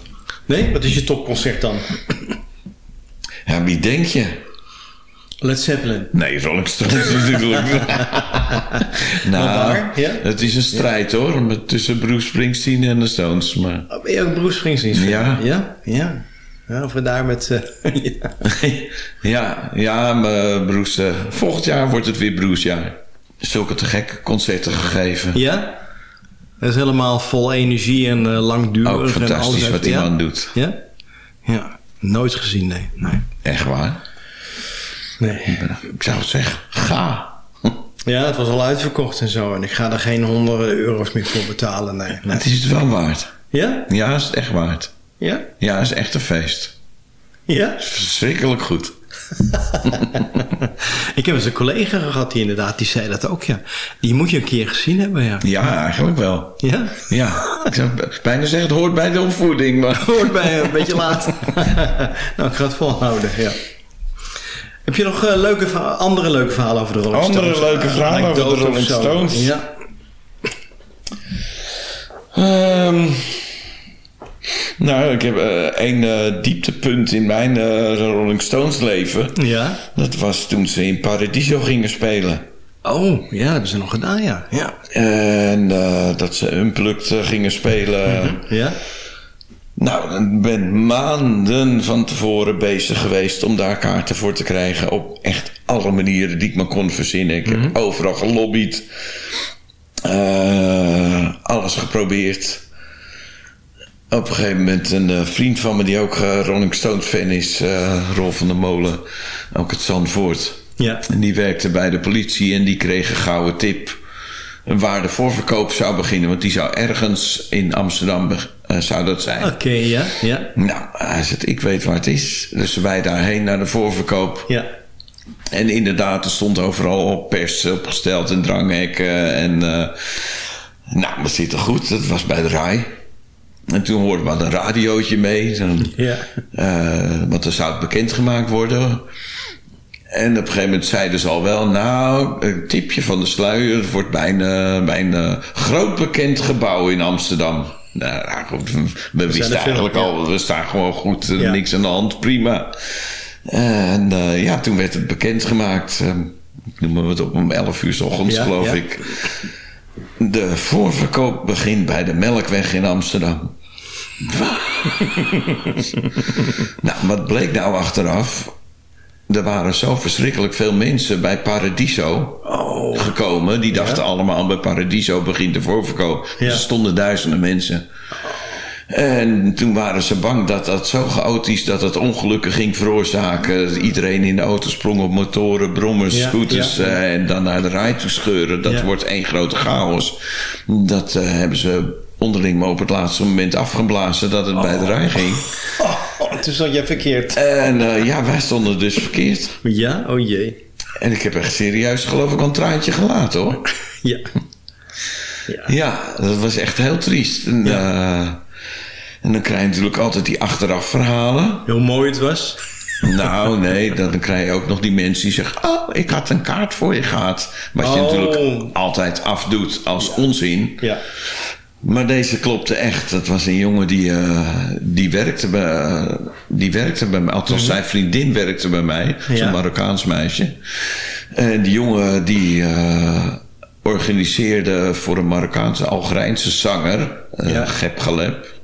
[SPEAKER 6] Nee? Wat is je topconcert dan?
[SPEAKER 7] Ja, wie denk je?
[SPEAKER 6] Led Zeppelin.
[SPEAKER 7] Nee, Rolling Stones natuurlijk. (laughs) (laughs) nou,
[SPEAKER 6] ja?
[SPEAKER 7] het is een strijd hoor, met, tussen Bruce Springsteen en de Stones. Maar
[SPEAKER 6] Oh, ben je ook Bruce Springsteen?
[SPEAKER 7] Ja.
[SPEAKER 6] Ja? Ja. Ja, of we daar met... eh, (laughs) ja.
[SPEAKER 7] ja, maar Bruce, eh, volgend jaar wordt het weer Bruce jaar. Zulke te gekke concerten gegeven.
[SPEAKER 6] ja? Dat is helemaal vol energie en eh, langdurig.
[SPEAKER 7] Ook
[SPEAKER 6] en
[SPEAKER 7] fantastisch
[SPEAKER 6] alles
[SPEAKER 7] wat
[SPEAKER 6] heeft- ja?
[SPEAKER 7] man doet.
[SPEAKER 6] Ja? Ja. Nooit gezien, nee. Nee.
[SPEAKER 7] Echt waar.
[SPEAKER 6] nee.
[SPEAKER 7] Ik zou zeggen, ga.
[SPEAKER 6] Ja, het was al uitverkocht en zo. En ik ga er geen honderden euro's meer voor betalen, nee. nee.
[SPEAKER 7] Het is het wel waard.
[SPEAKER 6] Ja?
[SPEAKER 7] Ja, is het echt waard.
[SPEAKER 6] Ja?
[SPEAKER 7] Ja, is echt een feest.
[SPEAKER 6] Ja?
[SPEAKER 7] Verschrikkelijk goed. (laughs)
[SPEAKER 6] Ik heb eens een collega gehad die inderdaad, die zei dat ook, ja. Die moet je een keer gezien hebben, ja.
[SPEAKER 7] Ja, eigenlijk wel.
[SPEAKER 6] Ja?
[SPEAKER 7] Ja, ik zou bijna zeggen, het hoort bij de opvoeding. Maar...
[SPEAKER 6] Hoort bij een beetje laat. (laughs) nou, ik ga het volhouden, ja. Heb je nog eh, leuke, andere leuke verhalen over de Rolling
[SPEAKER 7] Andere
[SPEAKER 6] Stones?
[SPEAKER 7] leuke
[SPEAKER 6] Eh,
[SPEAKER 7] verhalen over de Rolling? Stones?
[SPEAKER 6] Ja.
[SPEAKER 7] Ehm, nou, ik heb eh één eh, dieptepunt in mijn eh, Rolling Stones leven.
[SPEAKER 6] Ja?
[SPEAKER 7] Dat was toen ze in Paradiso gingen spelen.
[SPEAKER 6] Oh, ja, dat hebben ze nog gedaan, ja. Ja?
[SPEAKER 7] En dat ze Unplugged gingen spelen.
[SPEAKER 6] Ja?
[SPEAKER 7] Nou, ik ben maanden van tevoren bezig geweest om daar kaarten voor te krijgen. Op echt alle manieren die ik maar kon verzinnen. Ik heb overal gelobbyd. Alles geprobeerd. Op een gegeven moment een eh, vriend van me die ook eh, Rolling Stones fan is, eh Rolf van der Molen, ook het Zandvoort.
[SPEAKER 6] Ja.
[SPEAKER 7] En die werkte bij de politie en die kreeg een gouden tip waar de voorverkoop zou beginnen. Want die zou ergens in Amsterdam zou dat zijn.
[SPEAKER 6] Oké, ja, ja,
[SPEAKER 7] Nou, hij zegt, ik weet waar het is. Dus wij daarheen naar de voorverkoop.
[SPEAKER 6] ja.
[SPEAKER 7] En inderdaad, er stond overal op pers opgesteld en dranghekken. En eh, nou, dat zit er goed. Dat was bij de RAI. En toen hoorden we een radiootje mee. Dan,
[SPEAKER 6] Ja.
[SPEAKER 7] eh, want er zou het bekendgemaakt worden. En op een gegeven moment zeiden ze al wel... nou, een tipje van de sluier... het wordt bij een, bij een eh, groot bekend gebouw in Amsterdam. Nou, goed, we, we wisten
[SPEAKER 6] veel,
[SPEAKER 7] eigenlijk
[SPEAKER 6] ja.
[SPEAKER 7] al... we staan gewoon goed, eh,
[SPEAKER 6] Ja.
[SPEAKER 7] niks aan de hand, prima. En eh, ja, toen werd het bekendgemaakt. eh, ik noem het op om 11 uur s ochtends, geloof ik. De voorverkoop begint bij de Melkweg in Amsterdam. (laughs) nou, wat bleek nou achteraf? Er waren zo verschrikkelijk veel mensen bij Paradiso
[SPEAKER 6] Oh.
[SPEAKER 7] gekomen. Die dachten allemaal bij Paradiso begint de voorverkoop.
[SPEAKER 6] Ja.
[SPEAKER 7] Er stonden duizenden mensen. En toen waren ze bang dat dat zo chaotisch dat het ongelukken ging veroorzaken. Iedereen in de auto sprong op motoren, brommers,
[SPEAKER 6] Ja,
[SPEAKER 7] scooters
[SPEAKER 6] ja.
[SPEAKER 7] eh, en dan naar de rij toe scheuren. Dat wordt één grote chaos. Dat eh, hebben ze onderling maar op het laatste moment afgeblazen dat het bij de rij ging.
[SPEAKER 6] Oh, toen zat jij verkeerd.
[SPEAKER 7] En eh, ja, wij stonden dus verkeerd.
[SPEAKER 6] Ja? Oh jee.
[SPEAKER 7] En ik heb echt serieus geloof ik een traantje gelaten hoor. (laughs)
[SPEAKER 6] Ja.
[SPEAKER 7] Ja, dat was echt heel triest. En, eh, en dan krijg je natuurlijk altijd die achteraf verhalen.
[SPEAKER 6] Hoe mooi het was.
[SPEAKER 7] Nou, nee, dan krijg je ook nog die mensen die zeggen... Oh, ik had een kaart voor je gehad. Wat je
[SPEAKER 6] Oh.
[SPEAKER 7] natuurlijk altijd afdoet als onzin.
[SPEAKER 6] Ja.
[SPEAKER 7] Maar deze klopte echt. Dat was een jongen die, eh, die, werkte, bij, die werkte bij mij. Althans, zijn vriendin werkte bij mij. Zo'n
[SPEAKER 6] Mhm. Ja.
[SPEAKER 7] Marokkaans meisje. En die jongen die eh, organiseerde voor een Marokkaanse Algerijnse zanger... eh
[SPEAKER 6] Ja.
[SPEAKER 7] Gep Galeb.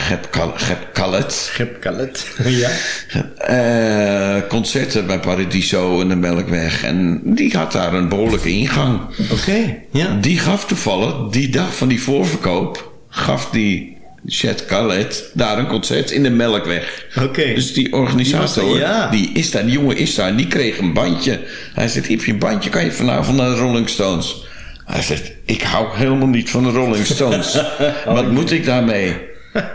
[SPEAKER 7] Gep, Kal- Gep Khaled.
[SPEAKER 6] Gep (laughs) ja.
[SPEAKER 7] Eh, concerten bij Paradiso en de Melkweg. En die had daar een behoorlijke ingang.
[SPEAKER 6] Oké. Ja.
[SPEAKER 7] Die gaf toevallig, die dag van die voorverkoop, gaf die Chet Khaled daar een concert in de Melkweg.
[SPEAKER 6] Oké.
[SPEAKER 7] Dus die organisator,
[SPEAKER 6] Die ja.
[SPEAKER 7] die is daar, die jongen is daar, en die kreeg een bandje. Hij zegt, heb je een bandje, kan je vanavond naar de Rolling Stones? Hij zegt, ik hou helemaal niet van de Rolling Stones. (laughs) Wat moet ik daarmee?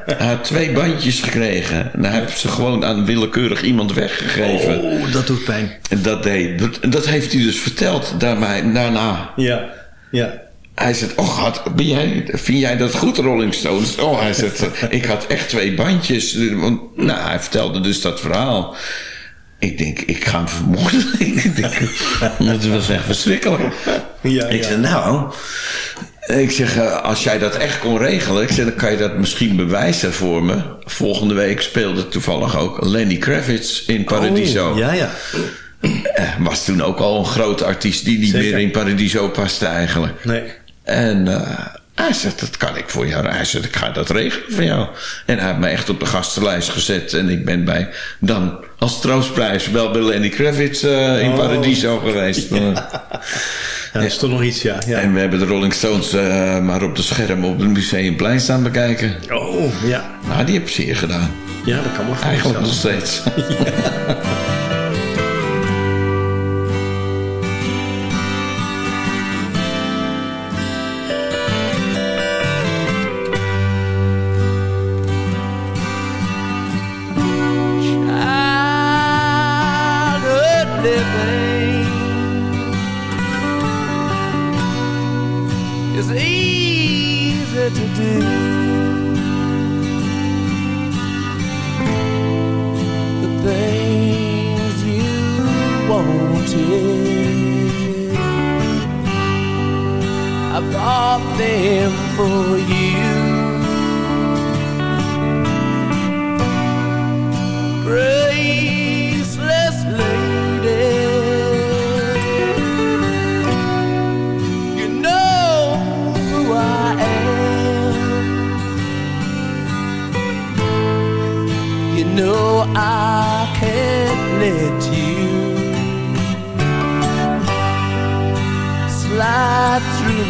[SPEAKER 7] Hij had twee bandjes gekregen. En hij heeft ze gewoon aan willekeurig iemand weggegeven.
[SPEAKER 6] Oh, dat doet pijn.
[SPEAKER 7] En dat, deed, dat, heeft hij dus verteld daarmee, daarna.
[SPEAKER 6] Ja. Ja.
[SPEAKER 7] Hij zegt, oh had, ben jij, vind jij dat goed, Rolling Stones? Oh, hij zegt, ik had echt twee bandjes. Want, nou, hij vertelde dus dat verhaal. Ik denk, ik ga hem vermoorden. (laughs) ik denk, dat was echt verschrikkelijk.
[SPEAKER 6] Ja,
[SPEAKER 7] ik
[SPEAKER 6] ja.
[SPEAKER 7] zei, nou... Ik zeg, eh, als jij dat echt kon regelen, ik zeg, dan kan je dat misschien bewijzen voor me. Volgende week speelde toevallig ook Lenny Kravitz in Paradiso.
[SPEAKER 6] Oh, ja, ja.
[SPEAKER 7] Eh, Was toen ook al een grote artiest die niet
[SPEAKER 6] Zeker.
[SPEAKER 7] meer in Paradiso paste eigenlijk.
[SPEAKER 6] Nee.
[SPEAKER 7] En eh, hij zegt, dat kan ik voor jou. Hij zegt, ik ga dat regelen voor jou. En hij heeft me echt op de gastenlijst gezet. En ik ben bij, dan als troostprijs wel bij Lenny Kravitz eh, in
[SPEAKER 6] Oh.
[SPEAKER 7] Paradiso geweest.
[SPEAKER 6] Ja, dat is toch nog iets, ja. ja.
[SPEAKER 7] En we hebben de Rolling Stones eh, maar op de scherm op het Museumplein staan bekijken.
[SPEAKER 6] Oh, ja.
[SPEAKER 7] Nou, die heb zeer gedaan.
[SPEAKER 6] Ja, dat kan me
[SPEAKER 7] Eigenlijk nog steeds.
[SPEAKER 9] childhood (laughs) bought them for you.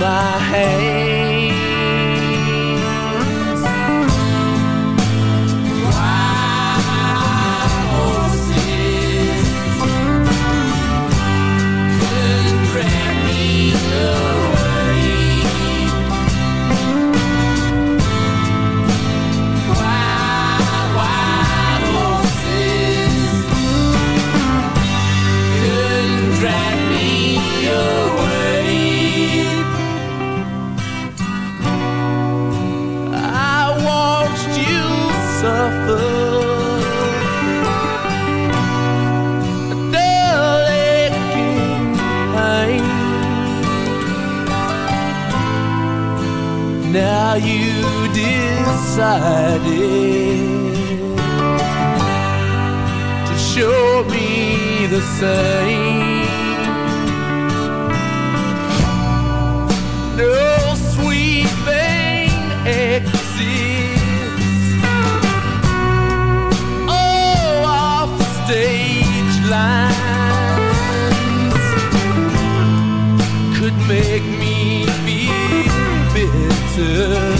[SPEAKER 9] my head. Decided to show me the same. No sweet thing exists. Oh, off stage lines could make me feel bitter.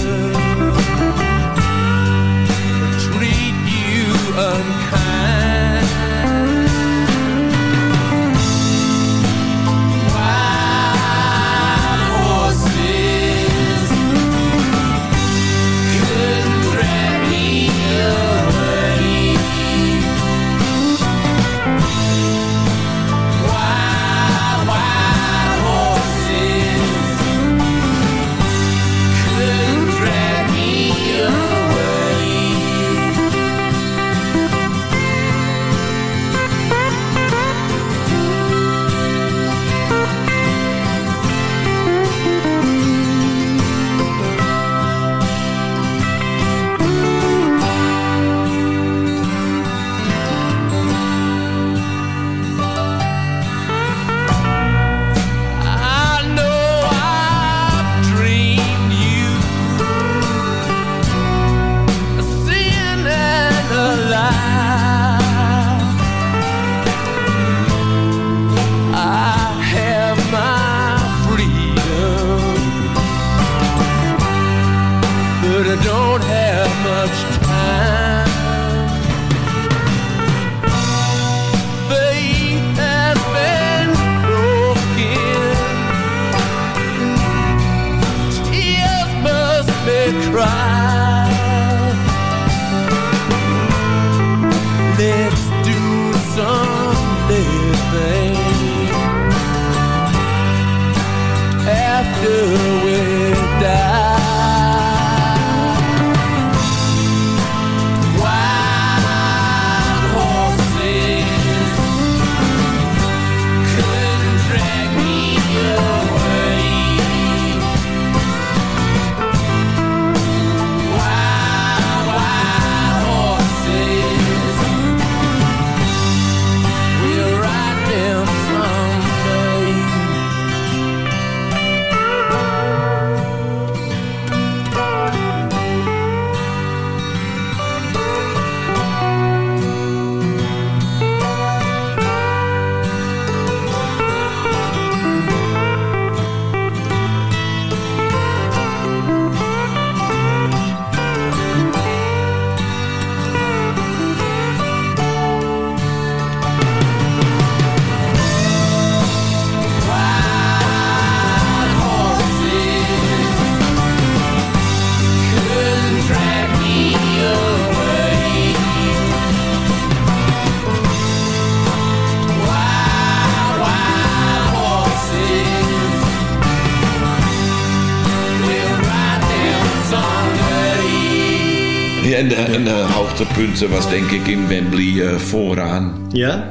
[SPEAKER 7] Hoogtepunten was denk ik in Wembley eh, vooraan.
[SPEAKER 9] Ja?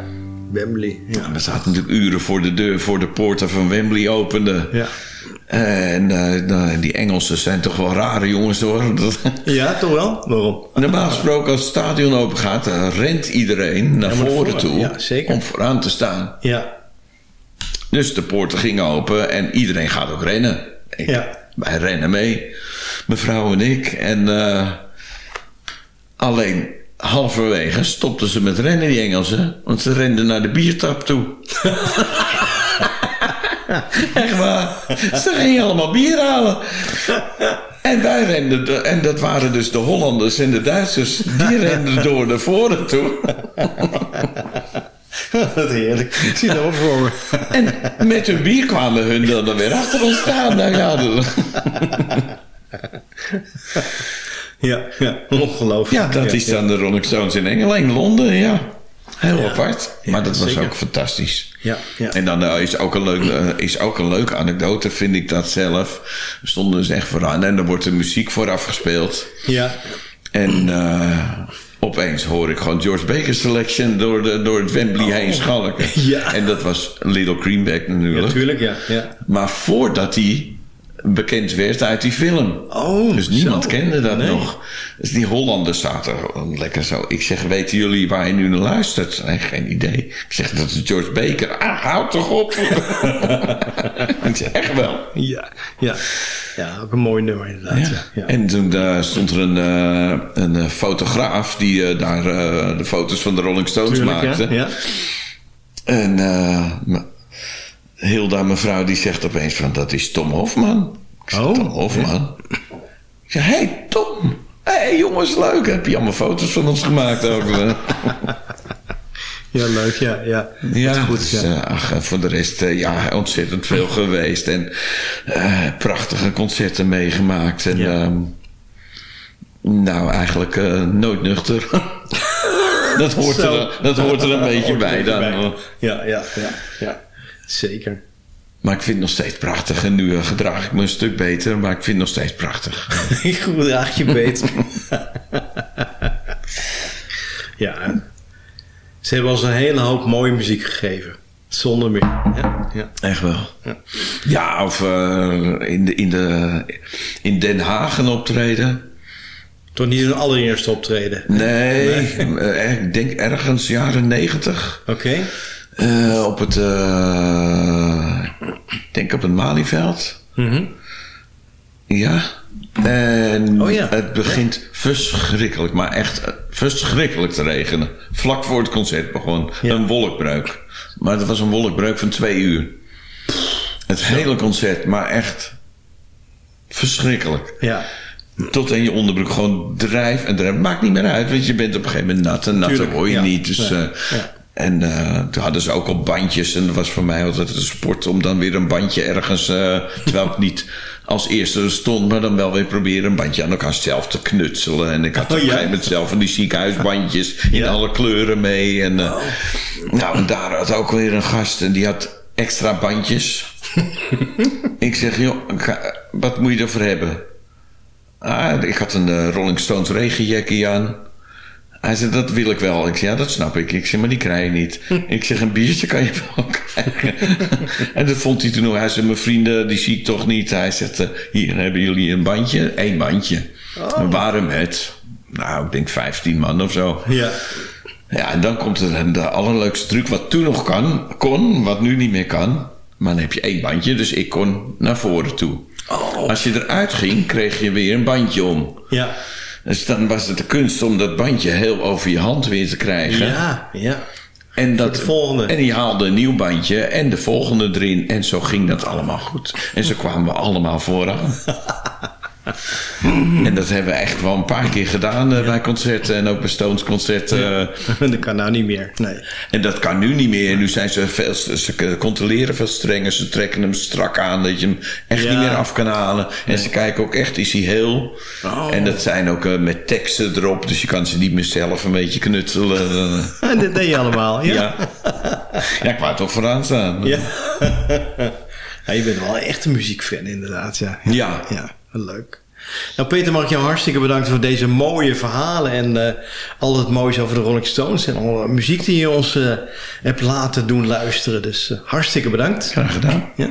[SPEAKER 9] Wembley. Ja.
[SPEAKER 7] Er zaten natuurlijk uren voor de deur, voor de poorten van Wembley openden.
[SPEAKER 9] Ja.
[SPEAKER 7] En eh, nou, die Engelsen zijn toch wel rare jongens hoor. (laughs)
[SPEAKER 9] Ja, toch wel? Waarom?
[SPEAKER 7] Normaal gesproken als het stadion open gaat, dan rent iedereen naar
[SPEAKER 9] Ja,
[SPEAKER 7] voren
[SPEAKER 9] voor-
[SPEAKER 7] toe
[SPEAKER 9] ja, zeker.
[SPEAKER 7] om vooraan te staan.
[SPEAKER 9] Ja.
[SPEAKER 7] Dus de poorten gingen open en iedereen gaat ook rennen. Ik,
[SPEAKER 9] Ja.
[SPEAKER 7] Wij rennen mee, mevrouw en ik. En eh, alleen halverwege stopten ze met rennen, die Engelsen. Want ze renden naar de biertap toe. (laughs) Echt waar. Ze gingen allemaal bier halen. En wij renden, de- en dat waren dus de Hollanders en de Duitsers. Die renden door naar voren toe. (laughs)
[SPEAKER 9] Wat heerlijk. Ik zie wel voor me.
[SPEAKER 7] En met hun bier kwamen hun dan, weer achter ons staan. Nou ja, dat- (laughs)
[SPEAKER 9] Ja, ja. Ongelooflijk.
[SPEAKER 7] ja dat is dan de Rolling Stones in Engeland, in Londen, ja. Heel
[SPEAKER 9] Ja.
[SPEAKER 7] apart.
[SPEAKER 9] Ja,
[SPEAKER 7] Maar dat was
[SPEAKER 9] zeker.
[SPEAKER 7] ook fantastisch.
[SPEAKER 9] Ja, ja.
[SPEAKER 7] En dan eh, is, ook een leuk, eh, is ook een leuke anekdote, vind ik dat zelf. We stonden dus echt vooraan en er wordt de muziek vooraf gespeeld.
[SPEAKER 9] Ja.
[SPEAKER 7] En eh, opeens hoor ik gewoon George Baker Selection door, de, door het Wembley heen schalken.
[SPEAKER 9] Oh. Ja.
[SPEAKER 7] En dat was Little Greenback natuurlijk.
[SPEAKER 9] Natuurlijk, ja. ja.
[SPEAKER 7] Maar voordat hij bekend werd uit die film.
[SPEAKER 9] Oh,
[SPEAKER 7] dus niemand
[SPEAKER 9] zo.
[SPEAKER 7] kende dat
[SPEAKER 9] Nee.
[SPEAKER 7] nog. Dus die Hollanders zaten gewoon lekker zo. Ik zeg, weten jullie waar je nu naar luistert? Nee, geen idee. Ik zeg, dat is George Baker. Ah, houd toch op. (laughs) ik zeg, echt wel.
[SPEAKER 9] Ja, ja. Ja, ook een mooi nummer inderdaad. Ja. Ja.
[SPEAKER 7] En toen eh, stond er een, eh, een eh, fotograaf die eh, daar de foto's van de Rolling Stones
[SPEAKER 9] Tuurlijk,
[SPEAKER 7] maakte.
[SPEAKER 9] ja. ja.
[SPEAKER 7] En Hilda, mevrouw, die zegt opeens van, dat is Tom Hofman. Ik zeg,
[SPEAKER 9] Oh,
[SPEAKER 7] Tom Hofman? Ik zeg, hé hey, Tom. Hé hey, jongens, leuk. Heb je allemaal foto's van ons gemaakt ook? (laughs)
[SPEAKER 9] Ja, leuk, ja. Ja,
[SPEAKER 7] ja,
[SPEAKER 9] goed,
[SPEAKER 7] dus,
[SPEAKER 9] ja.
[SPEAKER 7] eh, ach, en voor de rest, eh, ja, ontzettend veel geweest. En eh, prachtige concerten meegemaakt. En
[SPEAKER 9] Ja.
[SPEAKER 7] ehm, nou, eigenlijk eh, nooit nuchter. (laughs) dat, hoort
[SPEAKER 9] Zo.
[SPEAKER 7] er, dat hoort er een (laughs) beetje bij dan.
[SPEAKER 9] bij. Ja, ja, ja, ja. Zeker.
[SPEAKER 7] Maar ik vind het nog steeds prachtig. En nu gedraag ik me een stuk beter, maar ik vind het nog steeds prachtig.
[SPEAKER 9] Goed draag je beter. ja. Ze hebben ons een hele hoop mooie muziek gegeven. Zonder meer. Ja, ja.
[SPEAKER 7] Echt wel. Ja, of eh, in, de, in, de, in Den Haag een optreden.
[SPEAKER 9] Toch niet hun allereerste optreden.
[SPEAKER 7] Nee, eh, ik denk ergens jaren negentig.
[SPEAKER 9] Oké.
[SPEAKER 7] Eh, op het, eh, ik denk op het Malieveld.
[SPEAKER 9] Mhm.
[SPEAKER 7] Ja. En
[SPEAKER 9] Oh ja.
[SPEAKER 7] het begint verschrikkelijk, maar echt verschrikkelijk te regenen. Vlak voor het concert begon.
[SPEAKER 9] Ja.
[SPEAKER 7] Een wolkbreuk. Maar dat was een wolkbreuk van twee uur. Het hele concert, maar echt verschrikkelijk.
[SPEAKER 9] Ja.
[SPEAKER 7] Tot in je onderbroek gewoon drijf en drijf. Maakt niet meer uit, want je bent op een gegeven moment nat en nat hoor je
[SPEAKER 9] ja.
[SPEAKER 7] niet. Dus,
[SPEAKER 9] Nee,
[SPEAKER 7] eh,
[SPEAKER 9] ja.
[SPEAKER 7] En eh, toen hadden ze ook al bandjes. En dat was voor mij altijd een sport om dan weer een bandje ergens... eh, terwijl ik niet als eerste er stond, maar dan wel weer proberen een bandje aan elkaar zelf te knutselen. En ik had op
[SPEAKER 9] Oh,
[SPEAKER 7] een gegeven moment zelf van die ziekenhuisbandjes in
[SPEAKER 9] Ja?
[SPEAKER 7] alle kleuren mee. En, eh,
[SPEAKER 9] Oh.
[SPEAKER 7] Nou, en daar had ook weer een gast en die had extra bandjes. (laughs) ik zeg, joh, ga- wat moet je ervoor hebben? Ah, ik had een Rolling Stones regenjackie aan. Hij zei, dat wil ik wel. Ik zei, ja, dat snap ik. Ik zeg, maar die krijg je niet. ik zeg, een biertje kan je wel (laughs) krijgen. (laughs) en dat vond hij toen nog. Hij zei, mijn vrienden, die zie ik toch niet. Hij zegt, eh, hier hebben jullie een bandje. Eén bandje. We waren met, nou, ik denk 15 man of zo.
[SPEAKER 9] Ja.
[SPEAKER 7] Ja, en dan komt er de allerleukste truc wat toen nog kan, kon, wat nu niet meer kan. Maar dan heb je één bandje, dus ik kon naar voren toe. Als je eruit ging, kreeg je weer een bandje om.
[SPEAKER 9] Ja.
[SPEAKER 7] Dus dan was het de kunst om dat bandje heel over je hand weer te krijgen.
[SPEAKER 9] Ja. Ja.
[SPEAKER 7] En, dat,
[SPEAKER 9] de volgende.
[SPEAKER 7] en die haalde een nieuw bandje en de volgende erin. En zo ging dat allemaal goed. En zo kwamen we allemaal vooraan. (laughs) en dat hebben we echt wel een paar keer gedaan eh, bij concerten. En ook bij Stones concerten. eh, (laughs)
[SPEAKER 9] Dat kan nou niet meer. Nee.
[SPEAKER 7] en dat kan nu niet meer. Nu zijn ze veel, ze controleren veel strenger. Ze trekken hem strak aan dat je hem echt
[SPEAKER 9] Ja.
[SPEAKER 7] niet meer af kan halen. En ze kijken ook echt, is hij heel?
[SPEAKER 9] Oh.
[SPEAKER 7] En dat zijn ook eh, met teksten erop. Dus je kan ze niet meer zelf een beetje knutselen. (laughs)
[SPEAKER 9] En dat deed je allemaal. Ja.
[SPEAKER 7] ja. ja, ik wou toch vooraan staan.
[SPEAKER 9] Ja. (laughs) ja. Je bent wel echt een muziekfan inderdaad. Ja.
[SPEAKER 7] Ja.
[SPEAKER 9] Ja. Leuk. Nou Peter, mag ik jou hartstikke bedanken voor deze mooie verhalen en eh, al het moois over de Rolling Stones en alle muziek die je ons eh, hebt laten doen luisteren. Dus eh, hartstikke bedankt.
[SPEAKER 7] Graag gedaan.
[SPEAKER 9] Ja.